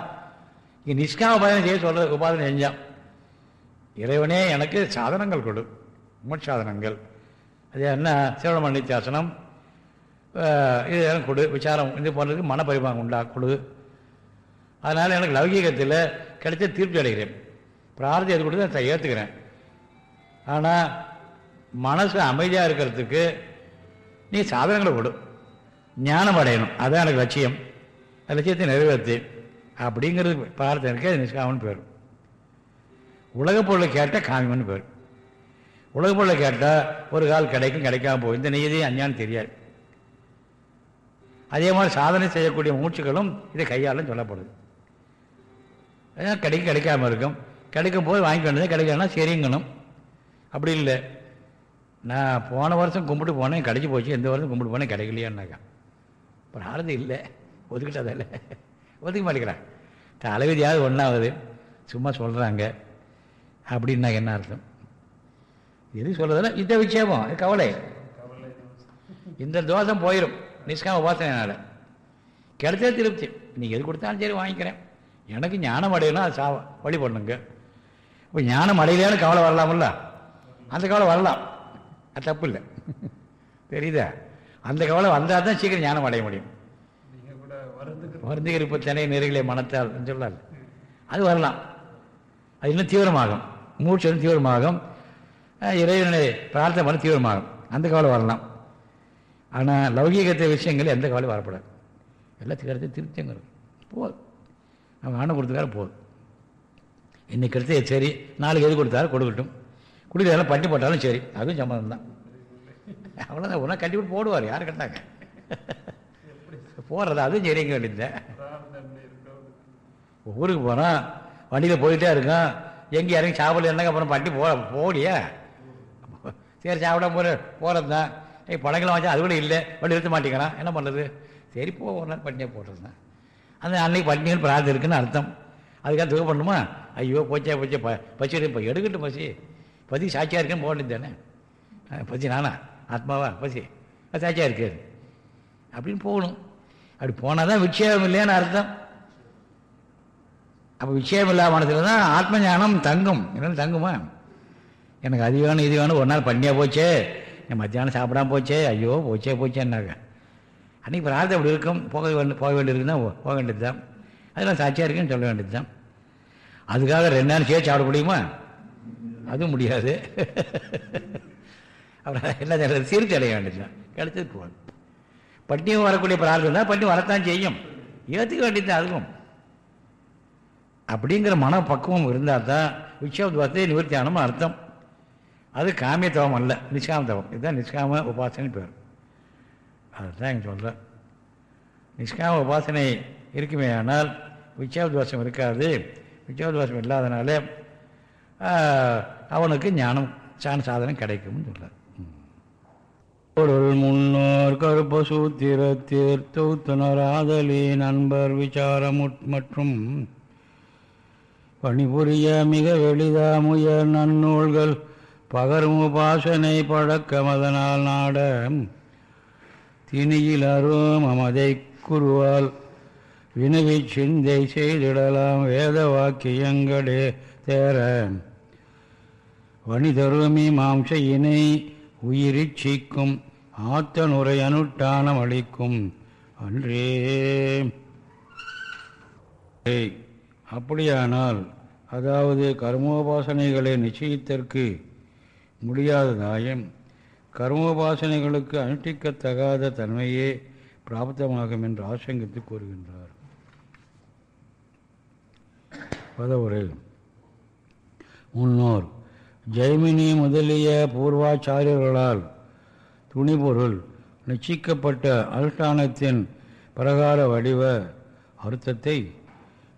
S1: இங்கே நிஷ்காம பயணம் செய்ய சொல்கிறது உபாதனை செஞ்சான் இறைவனே எனக்கு சாதனங்கள் கொடு. மூட்சாதனங்கள் அது என்ன? சிவனம நித்தியாசனம் இது எல்லாம் கொடு. விசாரம் இது போன்றதுக்கு மனப்பரிமாணம் உண்டா? கொடு. அதனால் எனக்கு லௌகீகத்தில் கிடைச்ச திருப்தி அடைகிறேன். பிரார்த்தி அது கொடுத்து நான் ஏற்றுக்கிறேன் ஆனால் மனசு அமைதியாக இருக்கிறதுக்கு நீ சாதனங்களை கொடு. ஞானம் அடையணும். அதுதான் எனக்கு லட்சியம். அந்த லட்சியத்தை நிறைவேற்றி. அப்படிங்கிறது பிரார்த்தனைக்கு அது நிஷ்காமன் போயிடும் உலக பொருளை கேட்டால் காமியம்னு பேர். உலக பொருளை கேட்டால் ஒரு கால் கிடைக்கும் கிடைக்காம போகும். இந்த நீதியும் அஞ்ஞானம் தெரியாது. அதே மாதிரி சாதனை செய்யக்கூடிய மூச்சுகளும் இதை கையாலும் சொல்லப்படுது. அதான் கிடைக்கும் கிடைக்காம இருக்கும். கிடைக்கும் போது வாங்கி வேண்டியது கிடைக்கலன்னா சரிங்கணும். அப்படி இல்லை. நான் போன வருஷம் கும்பிட்டு போனேன் கிடைச்சி போச்சு. எந்த வருஷம் கும்பிட்டு போனேன் கிடைக்கலையான்னாக்கா. பிரார்த்தம் இல்லை. ஒதுக்கிட்டதில்ல. ஒதுக்க மாட்டேங்கிறான். தலைவிதியாவது ஒன்றாவது சும்மா சொல்கிறாங்க அப்படின்னா என்ன அர்த்தம்? எது சொல்கிறதுனா இந்த விஷயமும் இது கவலை.
S2: கவலை
S1: இந்த தோஷம் போயிடும் நிஷ்காம உபாசனையினால் கிடைச்சா திருப்தி. நீங்கள் எது கொடுத்தாலும் சரி வாங்கிக்கிறேன். எனக்கு ஞானம் அடையணும் அது சா வழி பண்ணுங்க. இப்போ ஞானம் அடையலையானு கவலை வரலாம்ல அந்த கவலை வரலாம். அது தப்பு இல்லை. தெரியுதா? அந்த கவலை வந்தால் தான் சீக்கிரம் ஞானம் அடைய முடியும்.
S2: கூட
S1: வருந்துகிற இப்போ தனி நெருகிலே மனத்தால் சொல்லால் அது வரலாம். அது இன்னும் தீவிரமாகும். மூச்சு தீவிரமாகும். இறைவனை பிரார்த்தனை பண்ண தீவிரமாகும். அந்த கவலை வரலாம். ஆனால் லௌகீகத்தை விஷயங்கள் எந்த கவலை வரப்படாது. எல்லாத்துக்கும் கிடைச்ச திருப்திங்கிறது. போதும். அவங்க ஆணை கொடுத்துக்கார போதும். இன்னைக்கு கிடைச்சது சரி. நாளைக்கு எது கொடுத்தாலும் கொடுக்கட்டும். குடிக்கலாம் பட்டி போட்டாலும் சரி. அதுவும் சம்மதம் தான் அவ்வளோதான் உடனே கட்டி போட்டு போடுவார். யார் கட்டாங்க போடுறது அதுவும் சரிங்க வேண்டியது ஊருக்கு போகிறான் வண்டியில் போயிட்டே இருக்கான். எங்கே இறங்கி சாப்பிடல என்னங்க அப்புறம் பட்டி போ போடியா. சரி சாப்பிட போகிற போகிறது தான் ஏய் பழங்களாம் வச்சா அது கூட இல்லை. வண்டி நிறுத்த மாட்டேங்கிறான். என்ன பண்ணுறது சரி போ ஒரு நாள் பட்டினியாக போடுறது தான் அந்த அன்னைக்கு பட்டினியில் பிரார்த்தம் இருக்குன்னு அர்த்தம். அதுக்காக துக்க பண்ணணுமா? ஐயோ போச்சே போச்சா ப பசி இப்போ எடுக்கட்டும் பசி. பசி சாட்சியாக இருக்குன்னு போக தானே? பசி நானா? ஆத்மாவா? பசி. அது சாட்சியாக இருக்காது. அப்படின்னு போகணும். அப்படி போனால் தான் விட்சேபம் இல்லையான்னு அர்த்தம். அப்போ விஷயம் இல்லாத மனசில் தான் ஆத்ம ஞானம் தங்கும். என்ன தங்குமா? எனக்கு அது வேணும் இது வேணும். ஒரு நாள் பண்ணியாக போச்சே. என் மத்தியானம் சாப்பிடாம போச்சே. ஐயோ போச்சே போச்சேன்னாங்க அன்றைக்கி பிரார்த்தம் அப்படி இருக்கும். போக வேண்டிய போக வேண்டியிருக்குன்னா போக வேண்டியது தான் அதெல்லாம் சாட்சியாக இருக்குன்னு சொல்ல வேண்டியது தான் அதுக்காக ரெண்டு நாள் சேர்த்து சாப்பிட முடியுமா? அதுவும் முடியாது. அப்புறம் என்ன செய்யறது? சீர்த்து அடைய வேண்டியது தான் கிடைச்சது போகணும். பட்டியும் வரக்கூடிய பிரார்த்தம் தான் பட்டி வரத்தான் செய்யும். ஏற்றுக்க வேண்டியது தான் அதுவும். அப்படிங்கிற மனப்பக்குவம் இருந்தால் தான் விக்ஷோத்வாசத்தை நிவர்த்தியானம் அர்த்தம். அது காமியத்தவம் அல்ல நிஷ்காமத்தவம். இதுதான் நிஷ்காம உபாசனை பேர். அதுதான் இங்கே சொல்கிறேன் நிஷ்காம உபாசனை இருக்குமே ஆனால் விக்ஷோத்வாசம் இருக்காது. விக்ஷோத்வாசம் இல்லாதனால அவனுக்கு ஞானம் சாண சாதனம் கிடைக்கும்னு சொல்கிறார் பொருள் முன்னோர் கருப்ப சூத்திரத்தீர் தௌத்தனராதலி நண்பர் விசாரமுட் மற்றும் பணிபுரிய மிக வெளிதாமுய நன்னூல்கள் பகரும் உபாசனை பழக்கமதனால் நாட திணியில் அரும் அமதை குருவால் வினவி சிந்தை செய்திடலாம் வேத வாக்கியங்களே தேர. வணிதருமி மாம்ச இணை உயிரிச்சிக்கும் ஆத்தனுரை அனுட்டானம் அளிக்கும் அன்றே. அப்படியானால் அதாவது கர்மோபாசனைகளை நிச்சயித்தற்கு முடியாததாயும் கர்மோபாசனைகளுக்கு அனுஷ்டிக்கத்தகாத தன்மையே பிராப்தமாகும் என்று ஆசங்கித்து கூறுகின்றார். பதவுரை முன்னோர் ஜெய்மினி முதலிய பூர்வாச்சாரியர்களால் துணிபொருள் நிச்சயிக்கப்பட்ட அனுஷ்டானத்தின் பிரகார வடிவ அர்த்தத்தை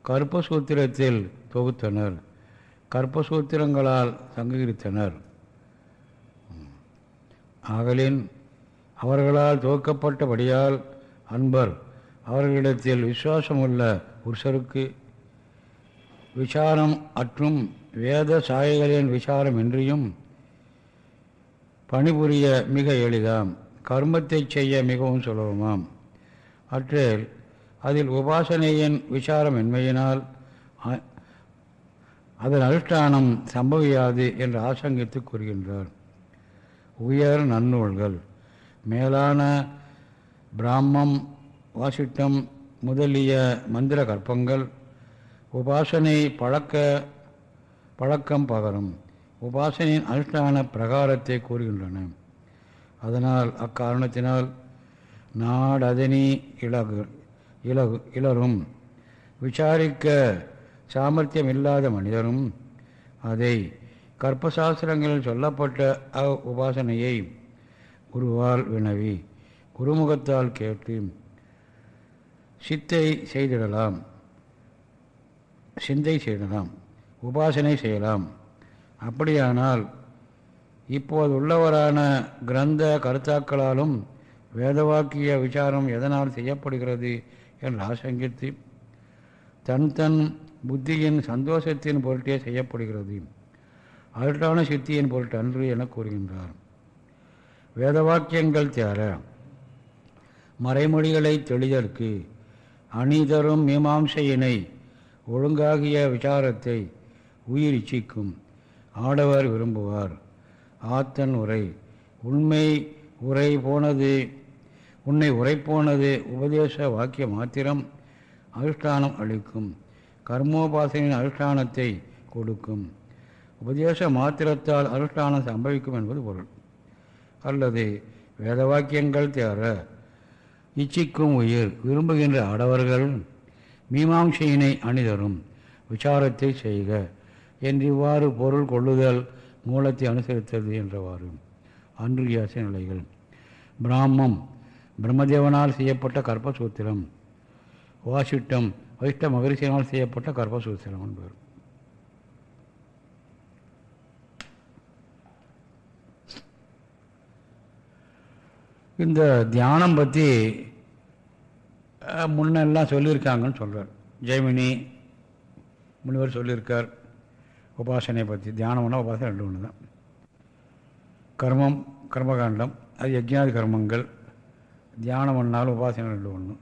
S1: கற்பசூத்திரத்தில் தொகுத்தனர். கற்பசூத்திரங்களால் சங்கீரித்தனர். ஆகலின் அவர்களால் துவக்கப்பட்டபடியால் அன்பர் அவர்களிடத்தில் விசுவாசமுள்ள புருஷருக்கு விசாரம் அற்றும் வேத சாயைகளின் விசாரம் இன்றியும் பணிபுரிய மிக எளிதாம். கர்மத்தை செய்ய மிகவும் சுலபமாம். அற்றில் அதில் உபாசனையின் விசாரம் இன்மையினால் அதன் அனுஷ்டானம் சம்பவியாது என்று ஆசங்கித்து கூறுகின்றார். உயர் நன்னூல்கள். மேலான பிராமம் வாசிட்டம் முதலிய மந்திர கற்பங்கள். உபாசனை பழக்க பழக்கம் பகரும். உபாசனையின் அனுஷ்டான பிரகாரத்தை கூறுகின்றன. அதனால் அக்காரணத்தினால் நாடதனி இலகு இலகு இளரும் விசாரிக்க சாமர்த்தியம் இல்லாத மனிதரும் அதை கற்பசாஸ்திரங்களில் சொல்லப்பட்ட அவ் உபாசனையை குருவால் வினவி குருமுகத்தால் கேட்டு சித்தை செய்திடலாம். சிந்தை செய்யலாம். உபாசனை செய்யலாம். அப்படியானால் இப்போது உள்ளவரான கிரந்த கருத்தாக்களாலும் வேதவாக்கிய விசாரம் எதனால் செய்யப்படுகிறது? என்று ஆசங்கித்து தன் தன் புத்தியின் சந்தோஷத்தின் பொருட்டே செய்யப்படுகிறது. அருட்டான சித்தியின் பொருட்டு அன்று என கூறுகின்றார். வேத வாக்கியங்கள் தேர மறைமொழிகளை தெளிதற்கு அணிதரும் மீமாம்சையினை ஒழுங்காகிய விசாரத்தை உயிர் இச்சிக்கும் ஆடவர் விரும்புவார். ஆத்தன் உரை உண்மை உரை போனது உன்னை உரைப்போனது உபதேச வாக்கிய மாத்திரம் அனுஷ்டானம் அளிக்கும். கர்மோபாசனையின் அனுஷ்டானத்தை கொடுக்கும். உபதேச மாத்திரத்தால் அனுஷ்டானம் சம்பவிக்கும் என்பது பொருள். அல்லது வேத வாக்கியங்கள் தேர இச்சிக்கும் உயிர் விரும்புகின்ற ஆடவர்கள் மீமாம்சையினை அணிதரும் விசாரத்தை செய்க என்று இவ்வாறு பொருள் கொள்ளுதல் மூலத்தை அனுசரித்தது என்றவாறு. அன்று யாச நிலைகள் பிராமம் பிரம்மதேவனால் செய்யப்பட்ட கற்பசூத்திரம் வாசிட்டம் வைஷ்ட மகரிஷியினால் செய்யப்பட்ட கர்ப்பசூசனம் என்பவர் இந்த தியானம் பற்றி முன்னெல்லாம் சொல்லியிருக்காங்கன்னு சொல்கிறார் ஜெய்மினி முனிவர் சொல்லியிருக்கார். உபாசனை பற்றி தியானம்னா உபாசனை ரெண்டு ஒன்று தான். கர்மம் கர்மகாண்டம் அது யஜ்ஞாதி கர்மங்கள். தியானம் பண்ணாலும் உபாசனை ரெண்டு ஒன்று.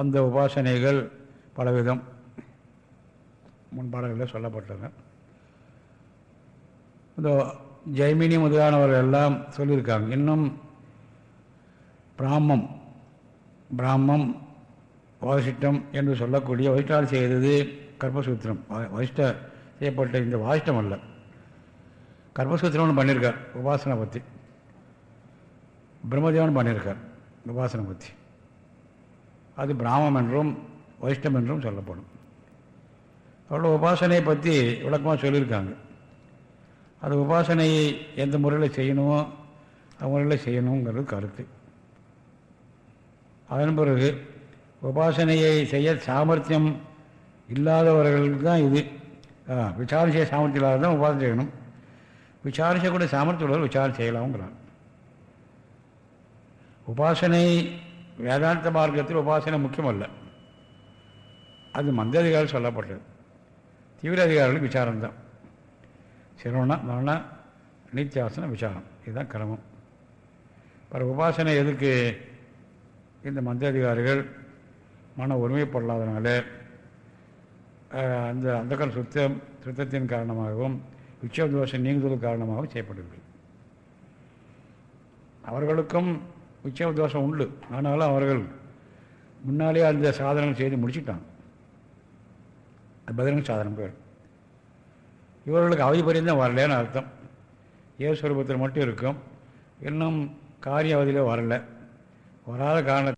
S1: அந்த உபாசனைகள் பலவிதம் முன்பாடல்களில் சொல்லப்பட்டது. இந்த ஜெய்மினி முதலானவர்கள் எல்லாம் சொல்லியிருக்காங்க. இன்னும் பிராமம் பிராமம் வாசிட்டம் என்று சொல்லக்கூடிய வசிஷ்டால் செய்தது கர்ப்பசூத்திரம். வ- வசிஷ்ட செய்யப்பட்ட இந்த வாசிட்டம் அல்ல. கர்ப்பசூத்திரம்னு பண்ணியிருக்கார் உபாசனை பற்றி பிரம்மதேவன் பண்ணியிருக்கார் உபாசனை பற்றி அது பிராமம் என்றும் வைஷ்ணம் என்றும் சொல்லப்படும். அவ்வளோ உபாசனையை பற்றி விளக்கமாக சொல்லியிருக்காங்க. அது உபாசனையை எந்த முறையில் செய்யணுமோ அந்த முறையில் செய்யணுங்கிறது கருத்து. அதன் பிறகு உபாசனையை செய்ய சாமர்த்தியம் இல்லாதவர்களுக்கு தான் இது. விசாரணை செய்ய சாமர்த்தியம் இல்லாத தான் உபாசனை செய்யணும். விசாரணை செய்யக்கூடிய சாமர்த்தியம் உள்ளவர் விசாரணை செய்யலாம்ங்கிறார். உபாசனை வேதாந்த மார்க்கத்தில் உபாசனை முக்கியமல்ல. அது மந்த அதிகாரம் சொல்லப்பட்டது. தீவிர அதிகாரிகளுக்கு விசாரம் தான் சிரவண மரண நித்தியாசன விசாரம். இதுதான் கிரமம். பிற உபாசனை எதுக்கு? இந்த மந்திர அதிகாரிகள் மன ஒருமைப்படலாதனால அந்த அந்தக்கன் சுத்தம் சுத்தத்தின் காரணமாகவும் உச்ச தோஷம் நீங்குதல் காரணமாகவும் செய்யப்படுகிறது. அவர்களுக்கும் உச்ச தோஷம் உண்டு. ஆனாலும் அவர்கள் முன்னாலே அந்த சாதனங்கள் செய்து முடிச்சுட்டாங்க. அது பதினங்க சாதனம் பேர். இவர்களுக்கு அவதி பரியந்தம் வரலன்னு அர்த்தம். ஏசுவரூபத்தில் மட்டும் இருக்கும். இன்னும் காரிய அவதியில் வரல. வராத காரணம்